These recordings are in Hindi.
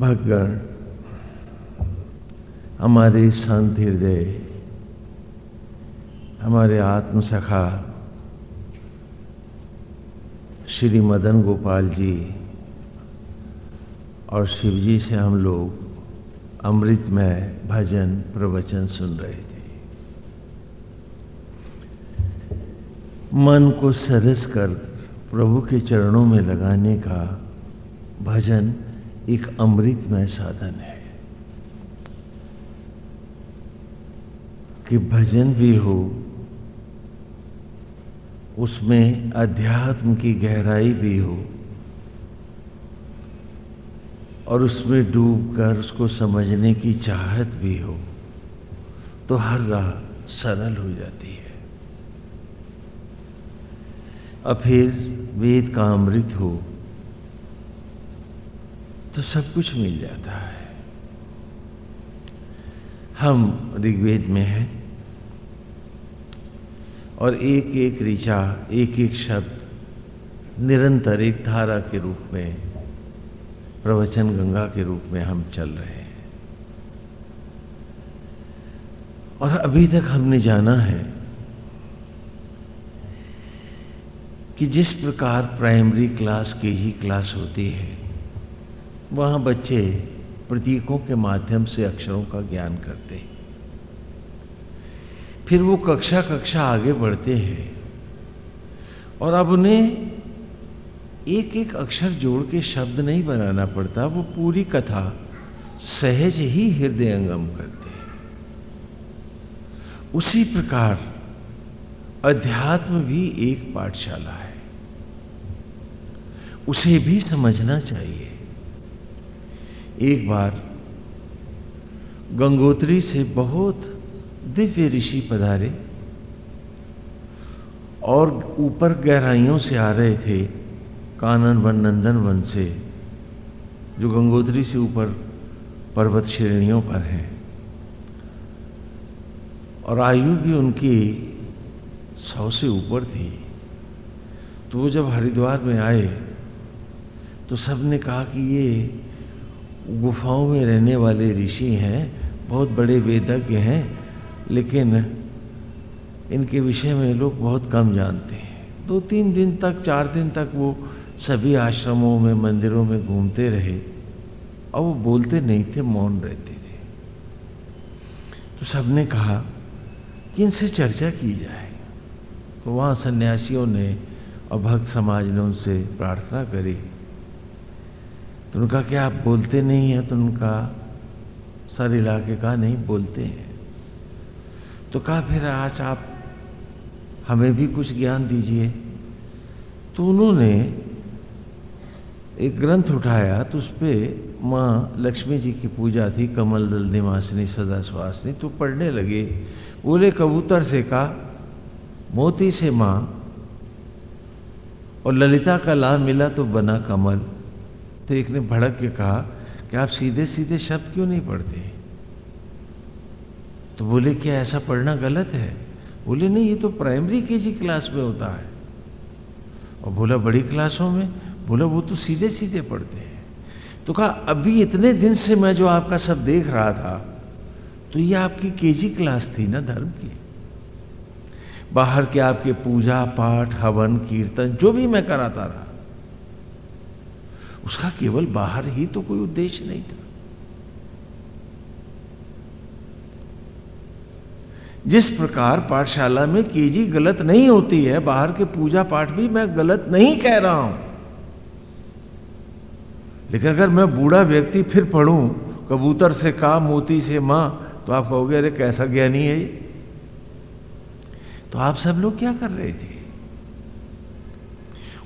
भगगण हमारे संत हृदय हमारे आत्मसखा श्री मदन गोपाल जी और शिव जी से हम लोग अमृतमय भजन प्रवचन सुन रहे थे। मन को सरस कर प्रभु के चरणों में लगाने का भजन एक अमृतमय साधन है कि भजन भी हो, उसमें अध्यात्म की गहराई भी हो और उसमें डूबकर उसको समझने की चाहत भी हो तो हर राह सरल हो जाती है। और फिर वेद का अमृत हो तो सब कुछ मिल जाता है। हम ऋग्वेद में हैं और एक एक ऋचा एक एक शब्द निरंतर एक धारा के रूप में, प्रवचन गंगा के रूप में हम चल रहे हैं। और अभी तक हमने जाना है कि जिस प्रकार प्राइमरी क्लास के केजी क्लास होती है वहाँ बच्चे प्रतीकों के माध्यम से अक्षरों का ज्ञान करते हैं। फिर वो कक्षा कक्षा आगे बढ़ते हैं और अब उन्हें एक एक अक्षर जोड़ के शब्द नहीं बनाना पड़ता, वो पूरी कथा सहज ही हृदयंगम करते हैं। उसी प्रकार अध्यात्म भी एक पाठशाला है। उसे भी समझना चाहिए। एक बार गंगोत्री से बहुत दिव्य ऋषि पधारे और ऊपर गहराइयों से आ रहे थे कानन वन, नंदन वन से, जो गंगोत्री से ऊपर पर्वत श्रेणियों पर हैं। और आयु भी उनकी सौ से ऊपर थी। तो वो जब हरिद्वार में आए तो सबने कहा कि ये गुफाओं में रहने वाले ऋषि हैं, बहुत बड़े वेदज्ञ हैं, लेकिन इनके विषय में लोग बहुत कम जानते हैं। दो तीन दिन तक, चार दिन तक वो सभी आश्रमों में, मंदिरों में घूमते रहे और वो बोलते नहीं थे, मौन रहते थे। तो सबने कहा कि इनसे चर्चा की जाए। तो वहाँ सन्यासियों ने और भक्त समाज ने उनसे प्रार्थना करी। तो उनका क्या आप बोलते नहीं हैं? तो उनका सर इलाके का नहीं, बोलते हैं। तो कहा, फिर आज आप हमें भी कुछ ज्ञान दीजिए। तो उन्होंने एक ग्रंथ उठाया तो उस पर माँ लक्ष्मी जी की पूजा थी, कमल दल निवासनी सदा सुहासनी। तो पढ़ने लगे। बोले, कबूतर से का मोती से माँ, और ललिता का लाभ मिला तो बना कमल। तो एक ने भड़क के कहा कि आप सीधे सीधे शब्द क्यों नहीं पढ़ते? तो बोले क्या ऐसा पढ़ना गलत है। बोले, नहीं, ये तो प्राइमरी केजी क्लास में होता है। और बोला, बड़ी क्लासों में? बोला, वो तो सीधे सीधे पढ़ते हैं। तो कहा, अभी इतने दिन से मैं जो आपका सब देख रहा था तो ये आपकी केजी क्लास थी ना धर्म की? बाहर के आपके पूजा पाठ, हवन, कीर्तन, जो भी मैं कराता रहा उसका केवल बाहर ही तो कोई उद्देश्य नहीं था। जिस प्रकार पाठशाला में केजी गलत नहीं होती है, बाहर के पूजा पाठ भी मैं गलत नहीं कह रहा हूँ। लेकिन अगर मैं बूढ़ा व्यक्ति फिर पढ़ूं, कबूतर से का, मोती से माँ तो आप कहोगे, अरे, कैसा ज्ञानी है तो आप सब लोग क्या कर रहे थे?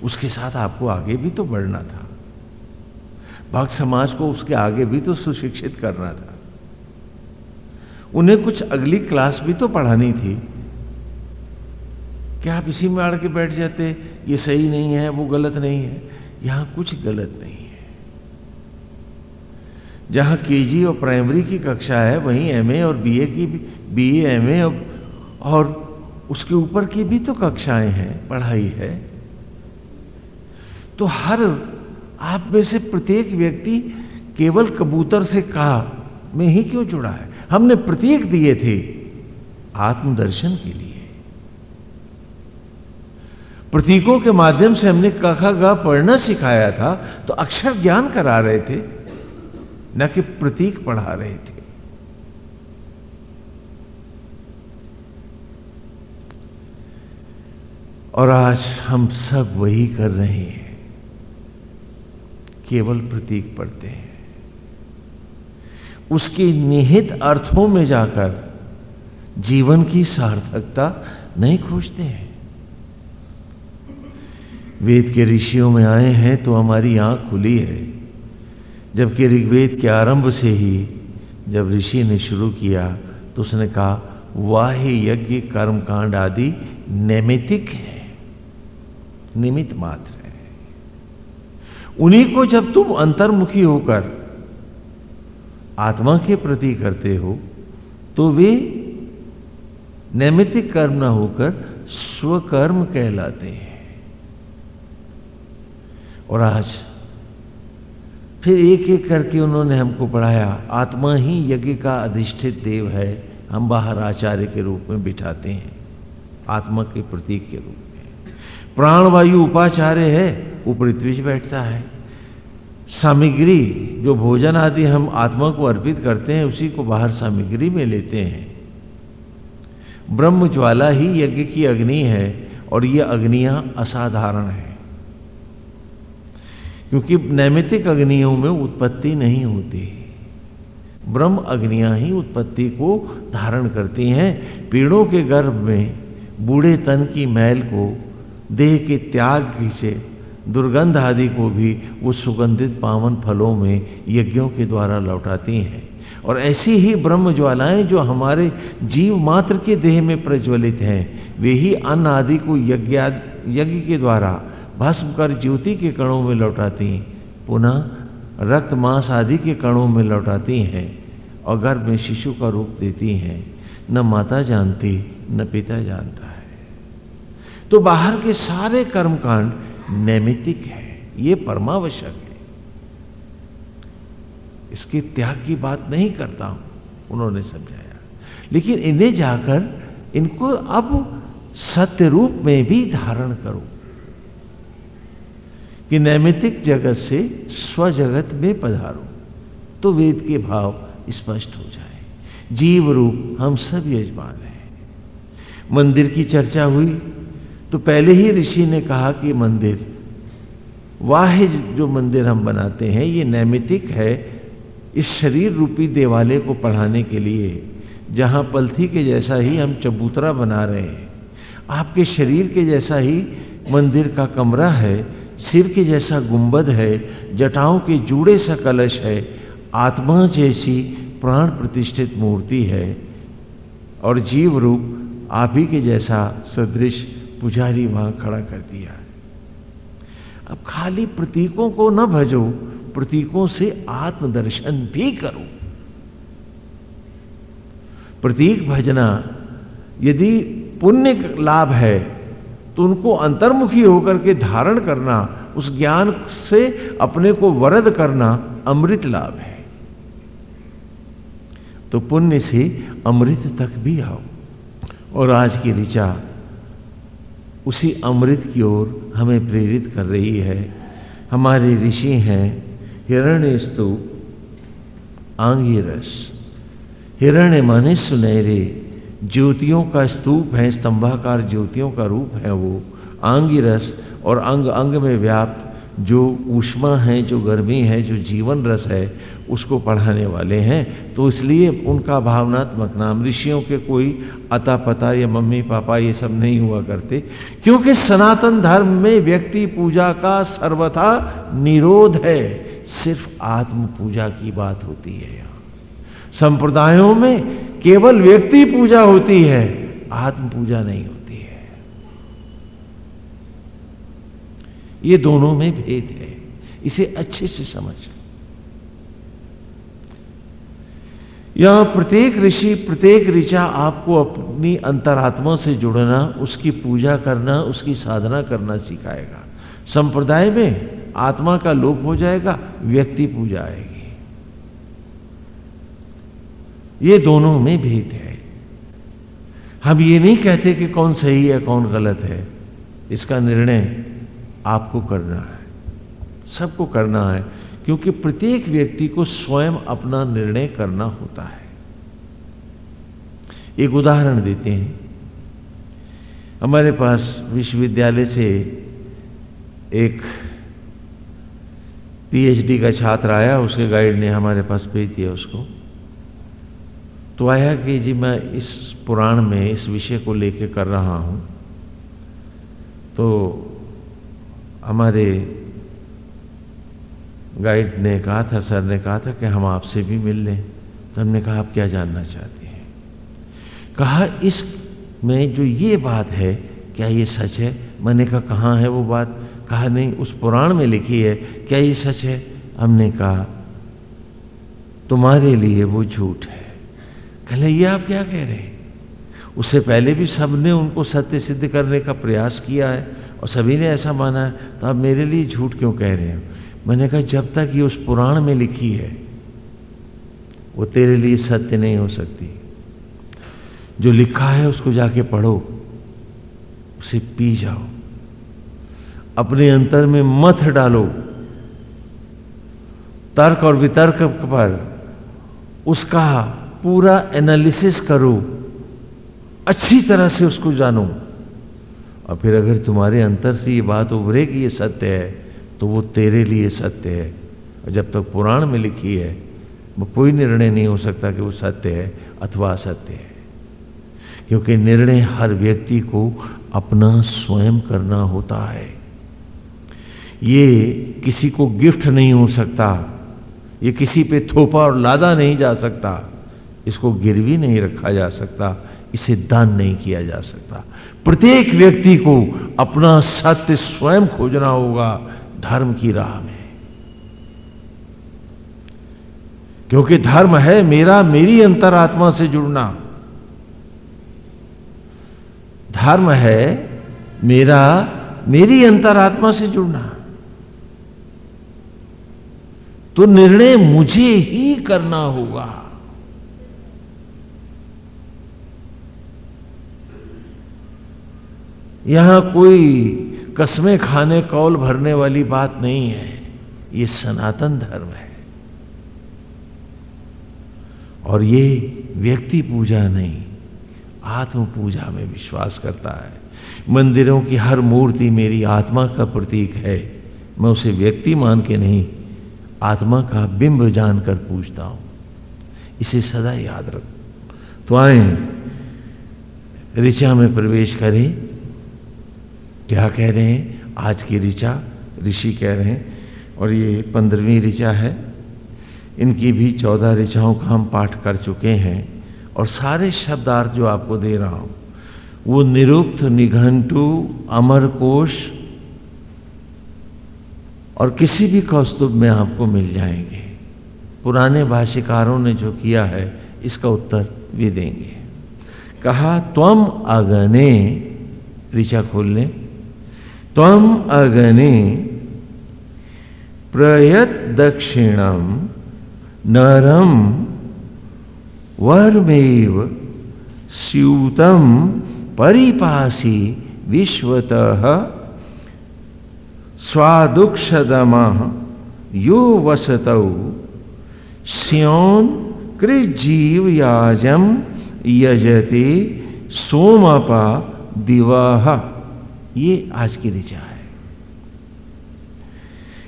उसके साथ आपको आगे भी तो बढ़ना था। भक्त समाज को उसके आगे भी तो सुशिक्षित करना था। उन्हें कुछ अगली क्लास भी तो पढ़ानी थी। क्या आप इसी में अड़ के बैठ जाते? ये सही नहीं है, वो गलत नहीं है। यहाँ कुछ गलत नहीं है। जहाँ केजी और प्राइमरी की कक्षा है, वहीं एमए और बीए की बीए, एमए और उसके ऊपर की भी तो कक्षाएँ हैं, पढ़ाई है। तो हर आप में से प्रत्येक व्यक्ति केवल कबूतर से कहा में ही क्यों जुड़ा है? हमने प्रतीक दिए थे आत्मदर्शन के लिए। प्रतीकों के माध्यम से हमने कखा गा पढ़ना सिखाया था तो अक्षर ज्ञान करा रहे थे, न कि प्रतीक पढ़ा रहे थे। और आज हम सब वही कर रहे हैं। केवल प्रतीक पढ़ते हैं। उसके निहित अर्थों में जाकर जीवन की सार्थकता नहीं खोजते हैं। वेद के ऋषियों में आए हैं तो हमारी आँख खुली है। जबकि ऋग्वेद के आरंभ से ही जब ऋषि ने शुरू किया तो उसने कहा वाह यज्ञ, कर्मकांड आदि नैमितिक है। निमित मात्र उन्हीं को जब तुम अंतर्मुखी होकर आत्मा के प्रति करते हो तो वे नैमितिक कर्म न होकर स्वकर्म कहलाते हैं। और आज फिर एक एक करके उन्होंने हमको पढ़ाया, आत्मा ही यज्ञ का अधिष्ठित देव है, हम बाहर आचार्य के रूप में बिठाते हैं, आत्मा के प्रतीक के रूप में। प्राणवायु उपाचार्य है पृथ्वी से बैठता है। सामग्री, जो भोजन आदि हम आत्मा को अर्पित करते हैं, उसी को बाहर सामग्री में लेते हैं। ब्रह्म ज्वाला ही यज्ञ की अग्नि है और ये अग्नियाँ असाधारण है। क्योंकि नैमितिक अग्नियों में उत्पत्ति नहीं होती। ब्रह्म अग्नियाँ ही उत्पत्ति को धारण करती हैं। पेड़ों के गर्भ में बूढ़े तन की मैल को देह के त्याग से दुर्गंध आदि को भी वो सुगंधित पावन फलों में यज्ञों के द्वारा लौटाती हैं। और ऐसी ही ब्रह्म ज्वालाएँ जो हमारे जीव मात्र के देह में प्रज्वलित हैं, वे ही अन्न आदि को यज्ञ यज्ञ के द्वारा भस्म कर ज्योति के कणों में लौटाती, पुनः रक्त मांस आदि के कणों में लौटाती हैं और गर्भ में शिशु का रूप देती हैं। न माता जानती, न पिता जानता है। तो बाहर के सारे कर्मकांड नैमितिक है, ये परमावश्यक है। इसके त्याग की बात नहीं करता हूँ, उन्होंने समझाया। लेकिन इन्हें जाकर इनको अब सत्य रूप में भी धारण करो कि नैमितिक जगत से स्व जगत में पधारो तो वेद के भाव स्पष्ट हो जाए। जीव रूप हम सब यजमान हैं। मंदिर की चर्चा हुई तो पहले ही ऋषि ने कहा कि मंदिर वाह जो मंदिर हम बनाते हैं, ये नैमितिक है इस शरीर रूपी देवालय को पढ़ाने के लिए, जहाँ पलथी के जैसा ही हम चबूतरा बना रहे हैं। आपके शरीर के जैसा ही मंदिर का कमरा है, सिर के जैसा गुंबद है, जटाओं के जूड़े सा कलश है, आत्मा जैसी प्राण प्रतिष्ठित मूर्ति है, और जीव रूप आप ही के जैसा सदृश पुजारी वहाँ खड़ा कर दिया। अब खाली प्रतीकों को न भजो, प्रतीकों से आत्मदर्शन भी करो। प्रतीक भजना, यदि पुण्य लाभ है तो उनको अंतर्मुखी होकर के धारण करना, उस ज्ञान से अपने को वरद करना अमृत लाभ है। तो पुण्य से अमृत तक भी आओ। और आज की ऋचा उसी अमृत की ओर हमें प्रेरित कर रही है। हमारे ऋषि हैं हिरण्य स्तूप आंगी रस हिरण्य माने सुनहरे ज्योतियों का स्तूप है, स्तंभाकार ज्योतियों का रूप है वो। आंगी रस और अंग अंग में व्याप्त जो ऊष्मा है, जो गर्मी है, जो जीवन रस है, उसको पढ़ाने वाले हैं। तो इसलिए उनका भावनात्मक नाम, ऋषियों के कोई अता पता या मम्मी पापा ये सब नहीं हुआ करते, क्योंकि सनातन धर्म में व्यक्ति पूजा का सर्वथा निरोध है। सिर्फ़ आत्म पूजा की बात होती है यहाँ। संप्रदायों में केवल व्यक्ति पूजा होती है, आत्म पूजा नहीं होती है ये दोनों में भेद है। इसे अच्छे से समझ। लो यहाँ प्रत्येक ऋषि, प्रत्येक ऋचा आपको अपनी अंतरात्मा से जुड़ना, उसकी पूजा करना, उसकी साधना करना सिखाएगा। संप्रदाय में आत्मा का लोप हो जाएगा, व्यक्ति पूजा आएगी। ये दोनों में भेद है। हम ये नहीं कहते कि कौन सही है, कौन गलत है। इसका निर्णय आपको करना है। सबको करना है, क्योंकि प्रत्येक व्यक्ति को स्वयं अपना निर्णय करना होता है। एक उदाहरण देते हैं। हमारे पास विश्वविद्यालय से एक पीएचडी का छात्र आया, उसके गाइड ने हमारे पास भेज दिया उसको। तो आया कि जी, मैं इस पुराण में इस विषय को लेके कर रहा हूँ। तो हमारे गाइड ने कहा था सर ने कहा था कि हम आपसे भी मिल लें। तो हमने कहा, आप क्या जानना चाहते हैं? कहा, इस में जो ये बात है, क्या ये सच है? मैंने कहा, कहाँ है वो बात? कहा, नहीं, उस पुराण में लिखी है, क्या ये सच है? हमने कहा, तुम्हारे लिए वो झूठ है। कहले ये आप क्या कह रहे हैं? उससे पहले भी सबने उनको सत्य सिद्ध करने का प्रयास किया है। और सभी ने ऐसा माना है तो आप मेरे लिए झूठ क्यों कह रहे हैं? मैंने कहा, जब तक ये उस पुराण में लिखी है, वो तेरे लिए सत्य नहीं हो सकती। जो लिखा है, उसको जाके पढ़ो, उसे पी जाओ। अपने अंतर में मत डालो। तर्क और वितर्क पर उसका पूरा एनालिसिस करो। अच्छी तरह से उसको जानो। और फिर अगर तुम्हारे अंतर से ये बात उभरे कि ये सत्य है तो वो तेरे लिए सत्य है। और जब तक पुराण में लिखी है, वो कोई निर्णय नहीं हो सकता कि वो सत्य है अथवा असत्य है। क्योंकि निर्णय हर व्यक्ति को अपना स्वयं करना होता है। ये किसी को गिफ्ट नहीं हो सकता, ये किसी पे थोपा और लादा नहीं जा सकता, इसको गिरवी नहीं रखा जा सकता इसे दान नहीं किया जा सकता। प्रत्येक व्यक्ति को अपना सत्य स्वयं खोजना होगा धर्म की राह में। क्योंकि धर्म है मेरा, मेरी अंतरात्मा से जुड़ना। धर्म है मेरा, मेरी अंतरात्मा से जुड़ना। तो निर्णय मुझे ही करना होगा। यहाँ कोई कस्में खाने, कौल भरने वाली बात नहीं है। ये सनातन धर्म है। और ये व्यक्ति पूजा नहीं, आत्म पूजा में विश्वास करता है। मंदिरों की हर मूर्ति मेरी आत्मा का प्रतीक है। मैं उसे व्यक्ति मान के नहीं, आत्मा का बिंब जानकर पूछता हूँ। इसे सदा याद रख। तो आए ऋचा में प्रवेश करें। क्या कह रहे हैं, आज की ऋचा, ऋषि कह रहे हैं, और ये पंद्रहवीं ऋचा है। इनकी भी चौदह ऋचाओं का हम पाठ कर चुके हैं, और सारे शब्दार्थ जो आपको दे रहा हूँ, वो निरुक्त, निघंटु, अमरकोश, और किसी भी कौस्तुभ में आपको मिल जाएँगे। पुराने भाष्यकारों ने जो किया है, इसका उत्तर भी देंगे। कहा, त्वम अगने, ऋचा खोल लें। त्वम अगने प्रयत दक्षिणम नरम वर्मेव स्यूतम परिपासी विश्वतः स्वादुक्षदम यो वसतौ स्योन कृजीव याजम यजते सोमपा दिवाह ये आज की ऋचा है।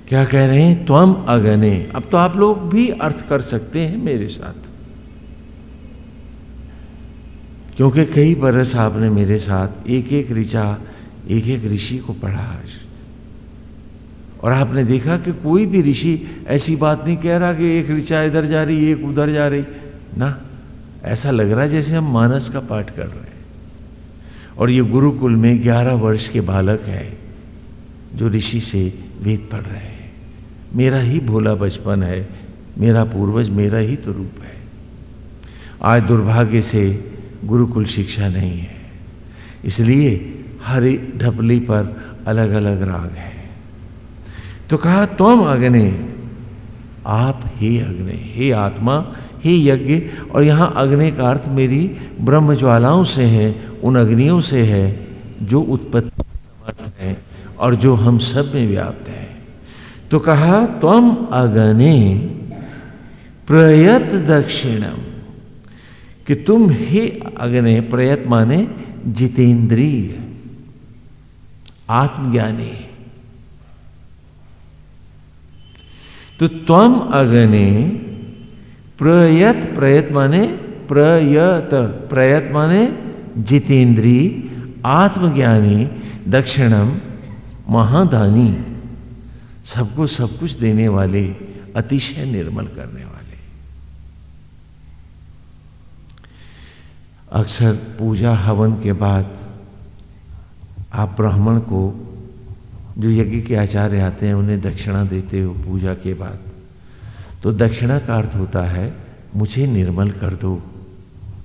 क्या कह रहे हैं? त्वम अगने। अब तो आप लोग भी अर्थ कर सकते हैं मेरे साथ। क्योंकि कई बरस आपने मेरे साथ एक एक ऋचा एक एक ऋषि को पढ़ा आज। और आपने देखा कि कोई भी ऋषि ऐसी बात नहीं कह रहा कि एक ऋचा इधर जा रही, एक उधर जा रही। ना, ऐसा लग रहा है जैसे हम मानस का पाठ कर रहे हैं। और ये गुरुकुल में ग्यारह वर्ष के बालक है, जो ऋषि से वेद पढ़ रहे हैं। मेरा ही भोला बचपन है, मेरा पूर्वज मेरा ही तो रूप है। आज दुर्भाग्य से गुरुकुल शिक्षा नहीं है, इसलिए हर ढपली पर अलग अलग राग है। तो कहा, तुम अग्नि, आप ही अग्नि, हे आत्मा, हे यज्ञ, और यहाँ अग्नि का अर्थ मेरी ब्रह्म ज्वालाओं से है उन अग्नियों से है जो उत्पत्ति है और जो हम सब में व्याप्त है। तो कहा तम अगने प्रयत दक्षिणम, कि तुम ही अग्नि प्रयत माने जितेंद्रीय, आत्मज्ञानी तो त्वम अग्नि प्रयत प्रयत माने प्रयत प्रयत माने जितेंद्री, आत्मज्ञानी, दक्षिणम, महादानी, सबको सब कुछ देने वाले, अतिशय निर्मल करने वाले। अक्सर पूजा हवन के बाद आप ब्राह्मण को, जो यज्ञ के आचार्य आते हैं, उन्हें दक्षिणा देते हो पूजा के बाद। तो दक्षिणा का अर्थ होता है, मुझे निर्मल कर दो,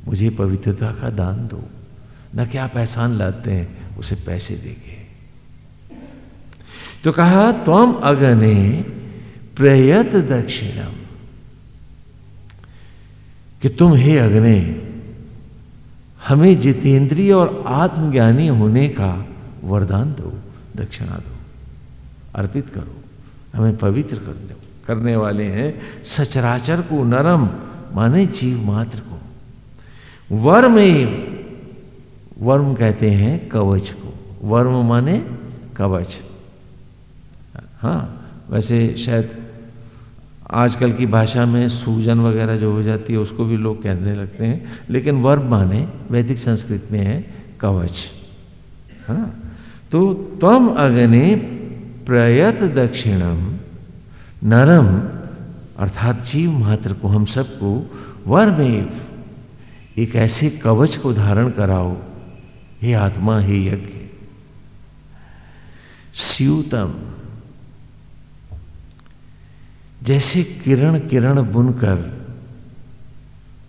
मुझे पवित्रता का दान दो। न कि आप एहसान लाते हैं, उसे पैसे देके। तो कहा त्वम अगने प्रयत दक्षिणम। कि तुम हे अग्नि, हमें जितेंद्रिय और आत्मज्ञानी होने का वरदान दो, दक्षिणा दो, अर्पित करो, हमें पवित्र कर दो। करने वाले हैं सचराचर को नरम, माने जीव मात्र को। वर्म वर्म कहते हैं कवच को। वर्म माने कवच। हाँ वैसे शायद आजकल की भाषा में सूजन वगैरह जो हो जाती है, उसको भी लोग कहने लगते हैं। लेकिन वर्म माने, वैदिक संस्कृत में है कवच। है ना तो तम अग्नि प्रयत दक्षिणम नरम, अर्थात जीव मात्र को हम सबको वर्मेव एक ऐसे कवच को धारण कराओ हे आत्मा, हे यज्ञ। स्यूतम। जैसे किरण किरण बुनकर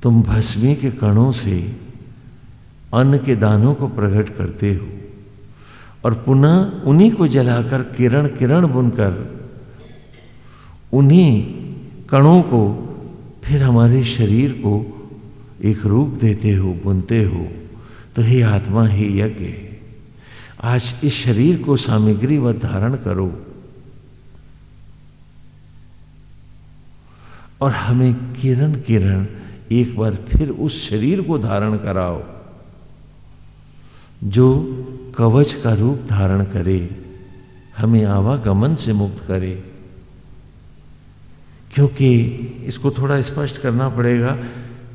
तुम भस्मी के कणों से अन्न के दानों को प्रकट करते हो और पुनः उन्हीं को जलाकर किरण किरण बुनकर उन्हीं कणों को फिर हमारे शरीर को एक रूप देते हो, बुनते हो। तो हे आत्मा हे यज्ञ आज इस शरीर को सामग्री व धारण करो। और हमें किरण किरण एक बार फिर उस शरीर को धारण कराओ, जो कवच का रूप धारण करे, हमें आवागमन से मुक्त करे। क्योंकि इसको थोड़ा स्पष्ट करना पड़ेगा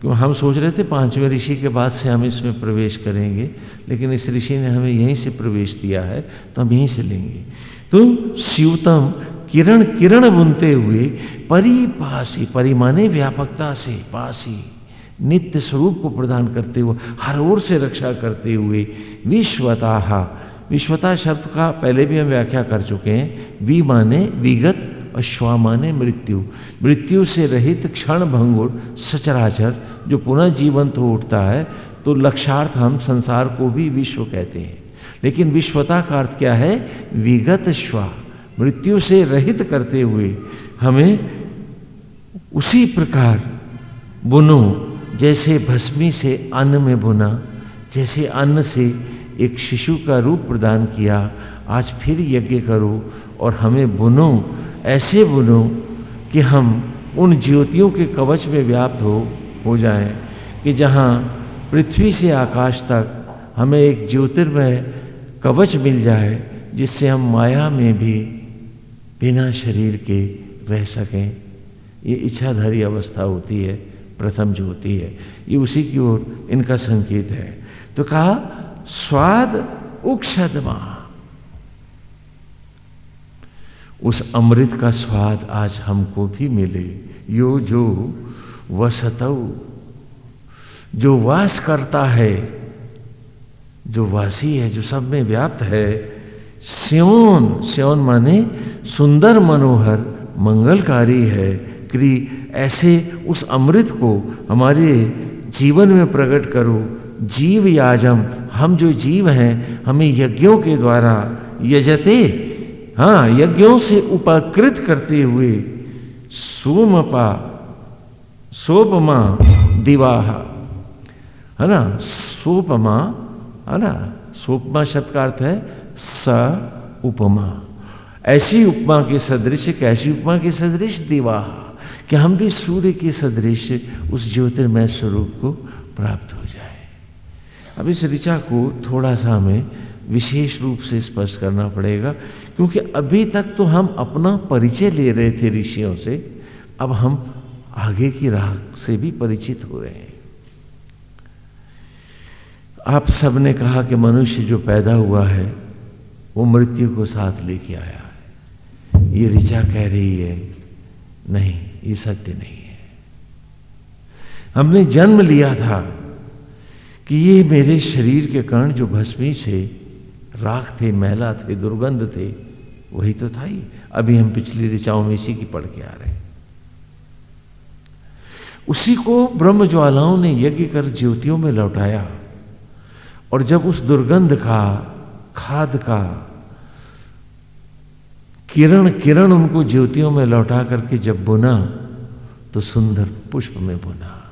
क्यों, हम सोच रहे थे पाँचवें ऋषि के बाद से हम इसमें प्रवेश करेंगे, लेकिन इस ऋषि ने हमें यहीं से प्रवेश दिया है तो हम यहीं से लेंगे। तो शिवतम किरण किरण बुनते हुए परिपासी, परिमाने व्यापकता से पासी, नित्य स्वरूप को प्रदान करते हुए, हर ओर से रक्षा करते हुए, विश्वता। विश्वता शब्द का पहले भी हम व्याख्या कर चुके हैं, वी माने विगत और श्वा माने मृत्यु। मृत्यु से रहित क्षण भंगुर, सचराचर जो पुनः जीवंत हो उठता है तो लक्षार्थ हम संसार को भी विश्व कहते हैं। लेकिन विश्वता का अर्थ क्या है? विगत श्वा, मृत्यु से रहित करते हुए हमें उसी प्रकार बुनो, जैसे भस्मी से अन्न में बुना, जैसे अन्न से एक शिशु का रूप प्रदान किया, आज फिर यज्ञ करो और हमें बुनो, ऐसे बुनो कि हम उन ज्योतियों के कवच में व्याप्त हो। हो जाएँ कि जहाँ पृथ्वी से आकाश तक हमें एक ज्योतिर्मय कवच मिल जाए, जिससे हम माया में भी बिना शरीर के रह सकें। ये इच्छाधारी अवस्था होती है, प्रथम जो होती है। ये उसी की ओर इनका संकेत है। तो कहा, स्वाद उक्षदमा। उस अमृत का स्वाद आज हमको भी मिले। यो जो वसतऊ जो वास करता है, जो वासी है, जो सब में व्याप्त है, स्योन स्योन माने सुंदर मनोहर, मंगलकारी है, क्री ऐसे उस अमृत को हमारे जीवन में प्रकट करो। जीव याजम, हम जो जीव हैं, हमें यज्ञों के द्वारा यजते हाँ यज्ञों से उपकृत करते हुए सोमपा सोपमा दिवाह है ना? सोपमा, है ना? सोपमा शब्द का अर्थ है स उपमा। ऐसी उपमा के सदृश, कैसी उपमा के सदृश दिवाह कि हम भी सूर्य के सदृश उस ज्योतिर्मय स्वरूप को प्राप्त हो जाए। अब इस ऋचा को थोड़ा सा हमें विशेष रूप से स्पष्ट करना पड़ेगा, क्योंकि अभी तक तो हम अपना परिचय ले रहे थे ऋषियों से, अब हम आगे की राह से भी परिचित हो रहे हैं। आप सबने कहा कि मनुष्य जो पैदा हुआ है, वो मृत्यु को साथ लेके आया है। ये ऋचा कह रही है, नहीं, ये सत्य नहीं है। हमने जन्म लिया था कि ये मेरे शरीर के कर्ण जो भस्मी से राख थे, मैला थे, दुर्गंध थे, वही तो था ही। अभी हम पिछली ऋचाओं में इसी की पढ़ के आ रहे हैं। उसी को ब्रह्म ज्वालाओं ने यज्ञ कर ज्योतियों में लौटाया। और जब उस दुर्गंध का, खाद का किरण किरण उनको ज्योतियों में लौटा करके जब बुना तो सुंदर पुष्प में बुना,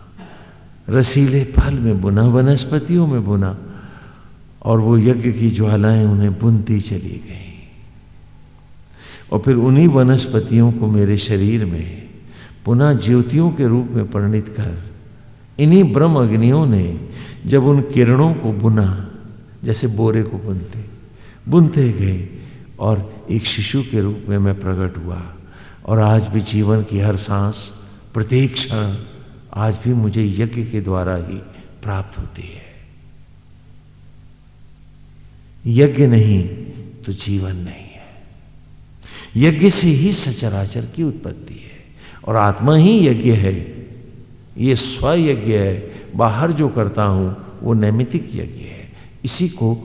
रसीले फल में बुना, वनस्पतियों में बुना, और वो यज्ञ की ज्वालाएँ उन्हें बुनती चली गई। और फिर उन्हीं वनस्पतियों को मेरे शरीर में पुनः ज्योतियों के रूप में परिणित कर। इन्हीं ब्रह्म अग्नियों ने जब उन किरणों को बुना, जैसे बोरे को बुनते बुनते गए और एक शिशु के रूप में मैं प्रकट हुआ और आज भी जीवन की हर सांस प्रत्येक क्षण आज भी मुझे यज्ञ के द्वारा ही प्राप्त होती है। यज्ञ नहीं तो जीवन नहीं है। यज्ञ से ही सचराचर की उत्पत्ति है। और आत्मा ही यज्ञ है। ये स्वयज्ञ है। बाहर जो करता हूँ, वो नैमितिक यज्ञ है। इसी को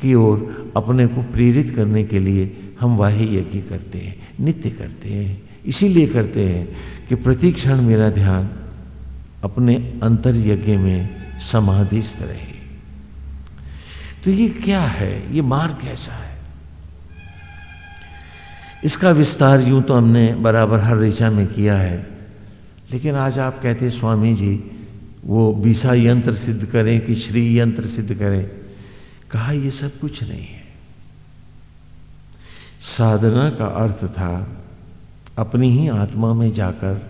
की ओर अपने को प्रेरित करने के लिए हम वाही यज्ञ करते हैं, नित्य करते हैं। इसीलिए करते हैं कि प्रति क्षण मेरा ध्यान अपने अंतर यज्ञ में समाधिस्थ रहे। तो ये क्या है? ये मार्ग कैसा है? इसका विस्तार यूँ तो हमने बराबर हर ऋचा में किया है। लेकिन आज आप कहते स्वामी जी, वो बीसा यंत्र सिद्ध करें कि श्री यंत्र सिद्ध करें। कहा, ये सब कुछ नहीं है। साधना का अर्थ था, अपनी ही आत्मा में जाकर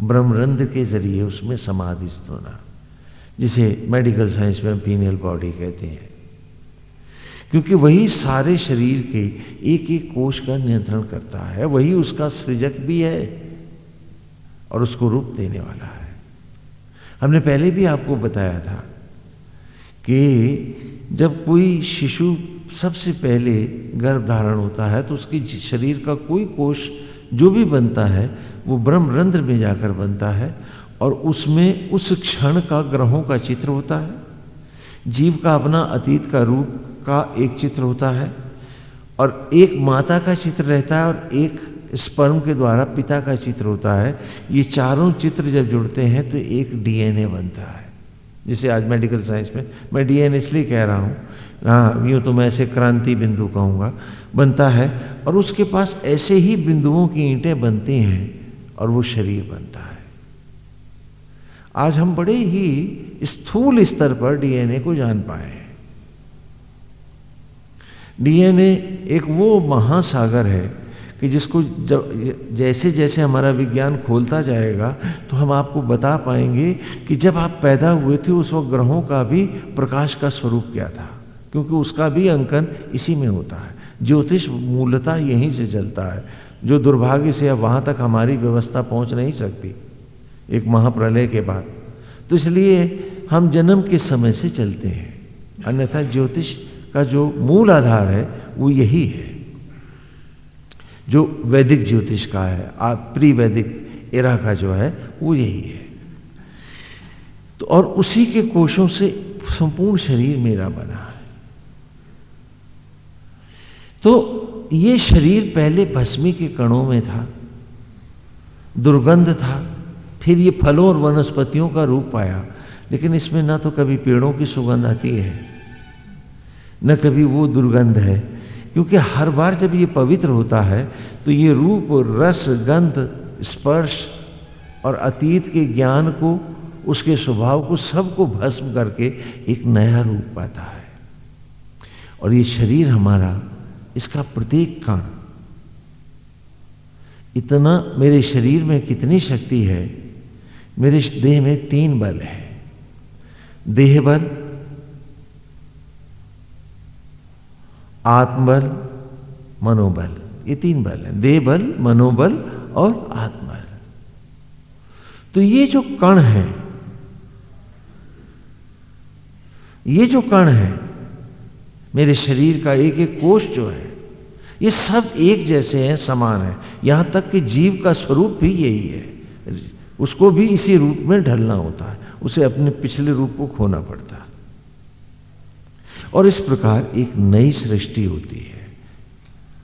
ब्रह्मरंध्र के ज़रिए उसमें समाधिस्थ होना जिसे मेडिकल साइंस में पीनियल बॉडी कहते हैं। क्योंकि वही सारे शरीर के एक एक कोष का नियंत्रण करता है, वही उसका सृजक भी है और उसको रूप देने वाला है। हमने पहले भी आपको बताया था कि जब कोई शिशु सबसे पहले गर्भ धारण होता है तो उसकी शरीर का कोई कोष जो भी बनता है, वो ब्रह्मरंध्र में जाकर बनता है और उसमें उस क्षण का ग्रहों का चित्र होता है। जीव का अपना अतीत का रूप का एक चित्र होता है और एक माता का चित्र रहता है और एक स्पर्म के द्वारा पिता का चित्र होता है। ये चारों चित्र जब जुड़ते हैं तो एक डीएनए बनता है। जिसे आज मेडिकल साइंस में मैं डीएनए इसलिए कह रहा हूँ हाँ यूँ तो मैं ऐसे क्रांति बिंदु कहूँगा, बनता है और उसके पास ऐसे ही बिंदुओं की ईंटें बनती हैं और वो शरीर बनता है। आज हम बड़े ही स्थूल स्तर पर डीएनए को जान पाए डीएनए एक वो महासागर है कि जिसको जब जैसे जैसे हमारा विज्ञान खोलता जाएगा तो हम आपको बता पाएँगे कि जब आप पैदा हुए थे, उस वक्त ग्रहों का भी प्रकाश का स्वरूप क्या था? क्योंकि उसका भी अंकन इसी में होता है। ज्योतिष मूलतः यहीं से चलता है। जो दुर्भाग्य से अब वहाँ तक हमारी व्यवस्था पहुँच नहीं सकती, एक महाप्रलय के बाद। तो इसलिए हम जन्म के समय से चलते हैं। अन्यथा ज्योतिष का जो मूल आधार है, वो यही है। जो वैदिक ज्योतिष का है प्री वैदिक एरा का जो है, वो यही है। तो और उसी के कोशों से संपूर्ण शरीर मेरा बना है। तो ये शरीर पहले भस्मी के कणों में था, दुर्गंध था, फिर ये फलों और वनस्पतियों का रूप पाया, लेकिन इसमें ना तो कभी पेड़ों की सुगंध आती है न कभी वो दुर्गंध है। क्योंकि हर बार जब ये पवित्र होता है तो ये रूप, रस, गंध, स्पर्श और अतीत के ज्ञान को, उसके स्वभाव को सबको भस्म करके एक नया रूप पाता है। और ये शरीर हमारा, इसका प्रत्येक कण। इतना मेरे शरीर में कितनी शक्ति है, मेरे देह में तीन बल है। देह बल आत्मबल, मनोबल। ये तीन बल है देह बल मनोबल और आत्मबल। तो ये जो कण है, ये जो कण है, मेरे शरीर का एक एक कोष जो है, ये सब एक जैसे हैं, समान है। यहाँ तक कि जीव का स्वरूप भी यही है। उसको भी इसी रूप में ढलना होता है। उसे अपने पिछले रूप को खोना पड़ता है। और इस प्रकार एक नई सृष्टि होती है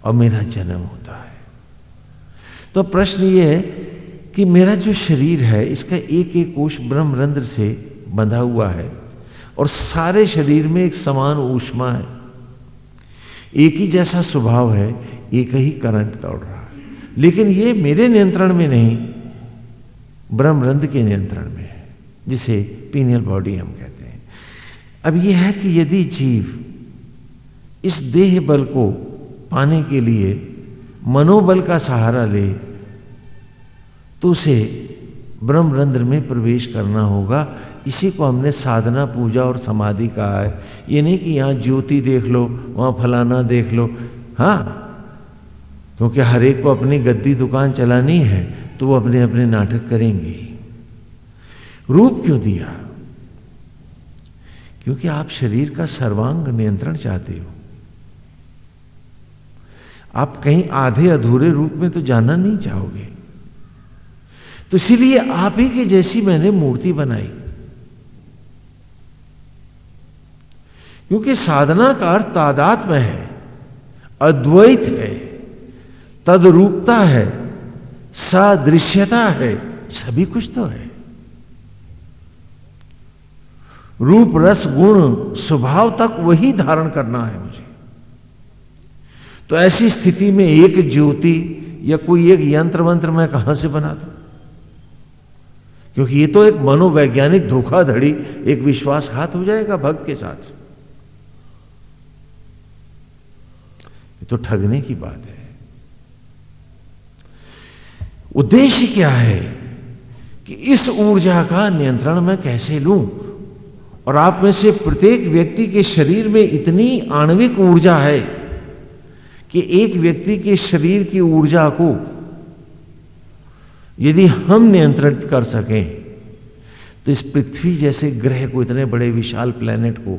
और मेरा जन्म होता है। तो प्रश्न यह है कि मेरा जो शरीर है, इसका एक एक कोष ब्रह्मरंध्र से बंधा हुआ है और सारे शरीर में एक समान ऊष्मा है। एक ही जैसा स्वभाव है, एक ही करंट दौड़ रहा है। लेकिन ये मेरे नियंत्रण में नहीं, ब्रह्मरंध्र के नियंत्रण में है, जिसे पीनियल बॉडी हम कहते हैं। अब यह है कि यदि जीव इस देह बल को पाने के लिए मनोबल का सहारा ले तो उसे ब्रह्मरंध्र में प्रवेश करना होगा। इसी को हमने साधना, पूजा और समाधि कहा है। ये नहीं कि यहाँ ज्योति देख लो, वहाँ फलाना देख लो। हाँ क्योंकि हर एक को अपनी गद्दी दुकान चलानी है तो वो अपने अपने नाटक करेंगे। रूप क्यों दिया? क्योंकि आप शरीर का सर्वांग नियंत्रण चाहते हो। आप कहीं आधे अधूरे रूप में तो जाना नहीं चाहोगे। तो इसीलिए आप ही के जैसी मैंने मूर्ति बनाई। क्योंकि साधना का अर्थ तादात में है, अद्वैत है, तदरूपता है, सदृश्यता है, सभी कुछ तो है। रूप, रस, गुण, स्वभाव तक वही धारण करना है मुझे। तो ऐसी स्थिति में एक ज्योति या कोई एक यंत्र मंत्र मैं कहाँ से बना दू? क्योंकि ये तो एक मनोवैज्ञानिक धोखाधड़ी, एक विश्वासघात हो जाएगा भक्त के साथ। ये तो ठगने की बात है। उद्देश्य क्या है कि इस ऊर्जा का नियंत्रण मैं कैसे लूँ? और आप में से प्रत्येक व्यक्ति के शरीर में इतनी आणविक ऊर्जा है कि एक व्यक्ति के शरीर की ऊर्जा को यदि हम नियंत्रित कर सकें तो इस पृथ्वी जैसे ग्रह को, इतने बड़े विशाल प्लेनेट को,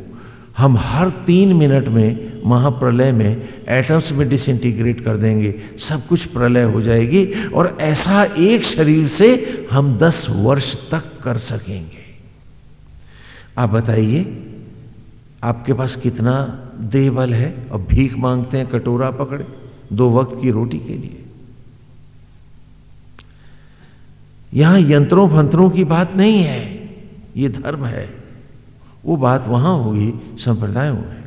हम हर तीन मिनट में महाप्रलय में एटम्स में डिसइंटीग्रेट कर देंगे। सब कुछ प्रलय हो जाएगी और ऐसा एक शरीर से हम दस वर्ष तक कर सकेंगे। आप बताइए, आपके पास कितना देवल है? और भीख मांगते हैं, कटोरा पकड़े, दो वक्त की रोटी के लिए। यहाँ यंत्रों फंत्रों की बात नहीं है, ये धर्म है। वो बात वहाँ होगी, संप्रदायों में।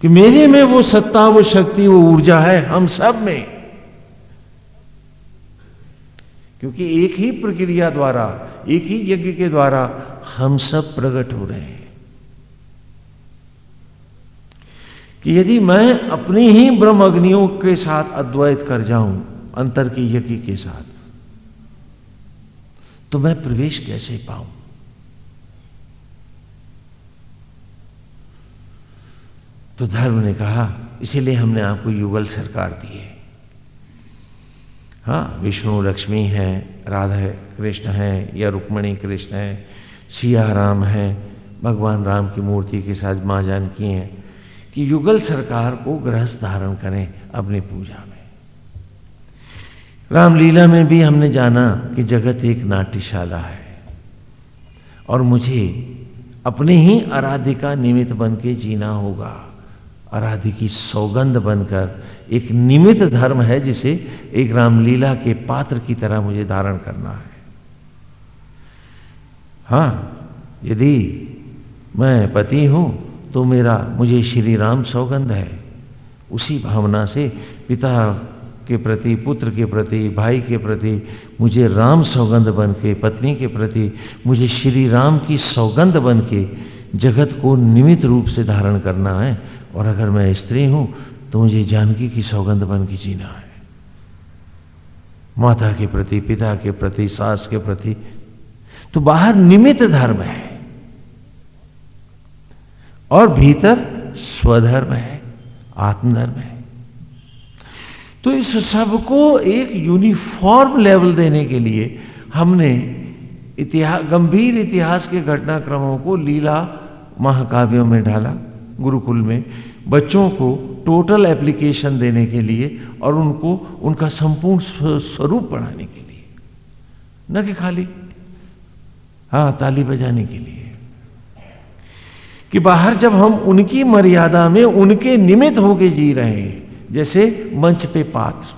कि मेरे में वो सत्ता, वो शक्ति, वो ऊर्जा है, हम सब में। क्योंकि एक ही प्रक्रिया द्वारा, एक ही यज्ञ के द्वारा हम सब प्रकट हो रहे हैं। कि यदि मैं अपनी ही ब्रह्म अग्नियों के साथ अद्वैत कर जाऊँ, अंतर के यज्ञ के साथ तो मैं प्रवेश कैसे पाऊँ? तो धर्म ने कहा, इसीलिए हमने आपको युगल सरकार दी है। हाँ विष्णु, लक्ष्मी है, राधा कृष्ण है, या रुक्मणी कृष्ण है, सिया राम है, भगवान राम की मूर्ति के साथ माँ जानकी हैं कि युगल सरकार को गृहस्थ धारण करें अपनी पूजा में। रामलीला में भी हमने जाना कि जगत एक नाट्यशाला है। और मुझे अपने ही आराध्य का निमित्त बन के जीना होगा आराध्य की सौगंध बनकर एक निमित्त धर्म है जिसे एक रामलीला के पात्र की तरह मुझे धारण करना है। हाँ यदि मैं पति हूँ तो मेरा, मुझे श्री राम सौगंध है। उसी भावना से पिता के प्रति, पुत्र के प्रति, भाई के प्रति, मुझे राम सौगंध बन के, पत्नी के प्रति, मुझे श्री राम की सौगंध बन के जगत को निमित रूप से धारण करना है। और अगर मैं स्त्री हूँ तो मुझे जानकी की सौगंध बन के जीना है। माता के प्रति, पिता के प्रति, सास के प्रति तो बाहर निमित्त धर्म है और भीतर स्वधर्म है, आत्मधर्म है। तो इस सबको एक यूनिफॉर्म लेवल देने के लिए हमने इतिहास गंभीर इतिहास के घटनाक्रमों को लीला महाकाव्यों में डाला गुरुकुल में बच्चों को टोटल एप्लीकेशन देने के लिए और उनको, उनका संपूर्ण स्वरूप पढ़ाने के लिए। न कि खाली। हाँ ताली बजाने के लिए। कि बाहर जब हम उनकी मर्यादा में उनके निमित्त होके जी रहे हैं, जैसे मंच पे पात्र।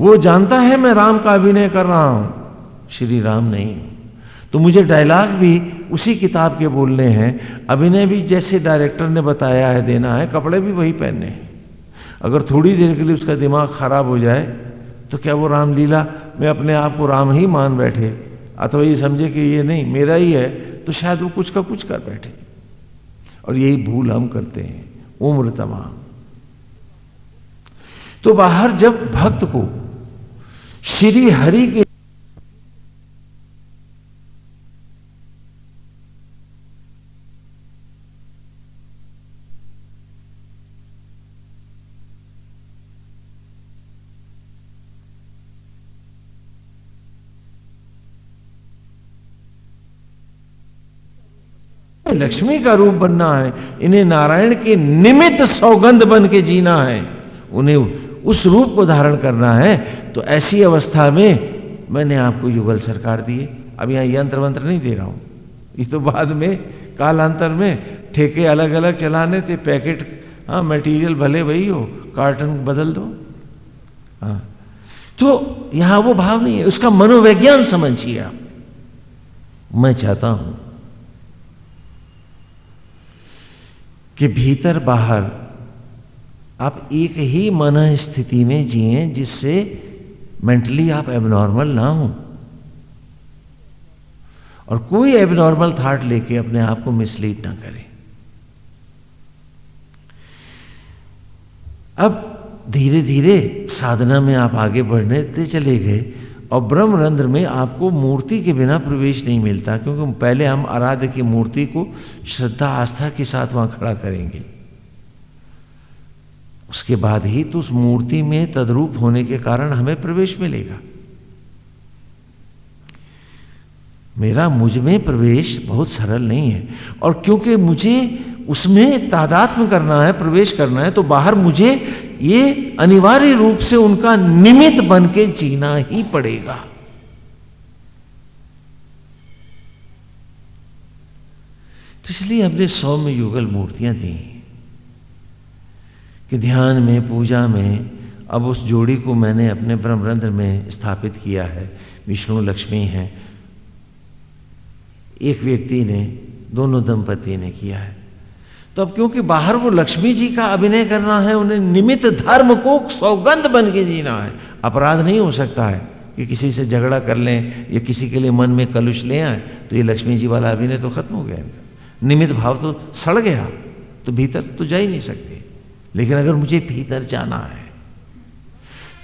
वो जानता है मैं राम का अभिनय कर रहा हूँ। श्री राम नहीं। तो मुझे डायलॉग भी उसी किताब के बोलने हैं। अभिनय भी जैसे डायरेक्टर ने बताया है, देना है, कपड़े भी वही पहनने हैं। अगर थोड़ी देर के लिए उसका दिमाग खराब हो जाए तो क्या वो रामलीला में अपने आप को राम ही मान बैठे? अथवा ये समझे कि ये नहीं, मेरा ही है तो शायद वो कुछ का कुछ कर बैठे। और यही भूल हम करते हैं, उम्र तमाम। तो बाहर जब भक्त को श्री हरि के लक्ष्मी का रूप बनना है, इन्हें नारायण के निमित्त सौगंध बन के जीना है, उन्हें उस रूप को धारण करना है तो ऐसी अवस्था में मैंने आपको युगल सरकार दिए। अब यहाँ यंत्र वंत्र नहीं दे रहा हूँ। ये तो बाद में, कालांतर में, ठेके अलग अलग चलाने थे, पैकेट हाँ मटेरियल भले वही हो, कार्टन बदल दो। हाँ। तो यहाँ वो भाव नहीं है, उसका मनोविज्ञान समझिए आप। मैं चाहता हूँ कि भीतर बाहर आप एक ही मन स्थिति में जिए जिससे मेंटली आप एबनॉर्मल ना हो। और कोई एबनॉर्मल थाट लेके अपने आप को मिसलीड ना करें। अब धीरे धीरे साधना में आप आगे बढ़ने चले गए। और ब्रह्मरंध्र में आपको मूर्ति के बिना प्रवेश नहीं मिलता, क्योंकि पहले हम आराध्य की मूर्ति को श्रद्धा, आस्था के साथ वहाँ खड़ा करेंगे। उसके बाद ही तो उस मूर्ति में तद्रूप होने के कारण हमें प्रवेश मिलेगा। मेरा मुझमें प्रवेश बहुत सरल नहीं है, और क्योंकि मुझे उसमें तादात्म करना है, प्रवेश करना है तो बाहर मुझे ये अनिवार्य रूप से उनका निमित्त बन के जीना ही पड़ेगा। तो इसलिए हमने सौम्य युगल मूर्तियाँ दी कि ध्यान में, पूजा में, अब उस जोड़ी को मैंने अपने ब्रह्मरंध्र में स्थापित किया है, विष्णु, लक्ष्मी है। एक व्यक्ति ने, दोनों दंपति ने किया है। तो अब क्योंकि बाहर वो लक्ष्मी जी का अभिनय करना है, उन्हें निमित्त धर्म को सौगंध बन के जीना है। अपराध नहीं हो सकता है कि किसी से झगड़ा कर लें या किसी के लिए मन में कलुष ले आए तो ये लक्ष्मी जी वाला अभिनय तो खत्म हो गया। इनका निमित्त भाव तो सड़ गया तो भीतर तो जा ही नहीं सकते। लेकिन अगर मुझे भीतर जाना है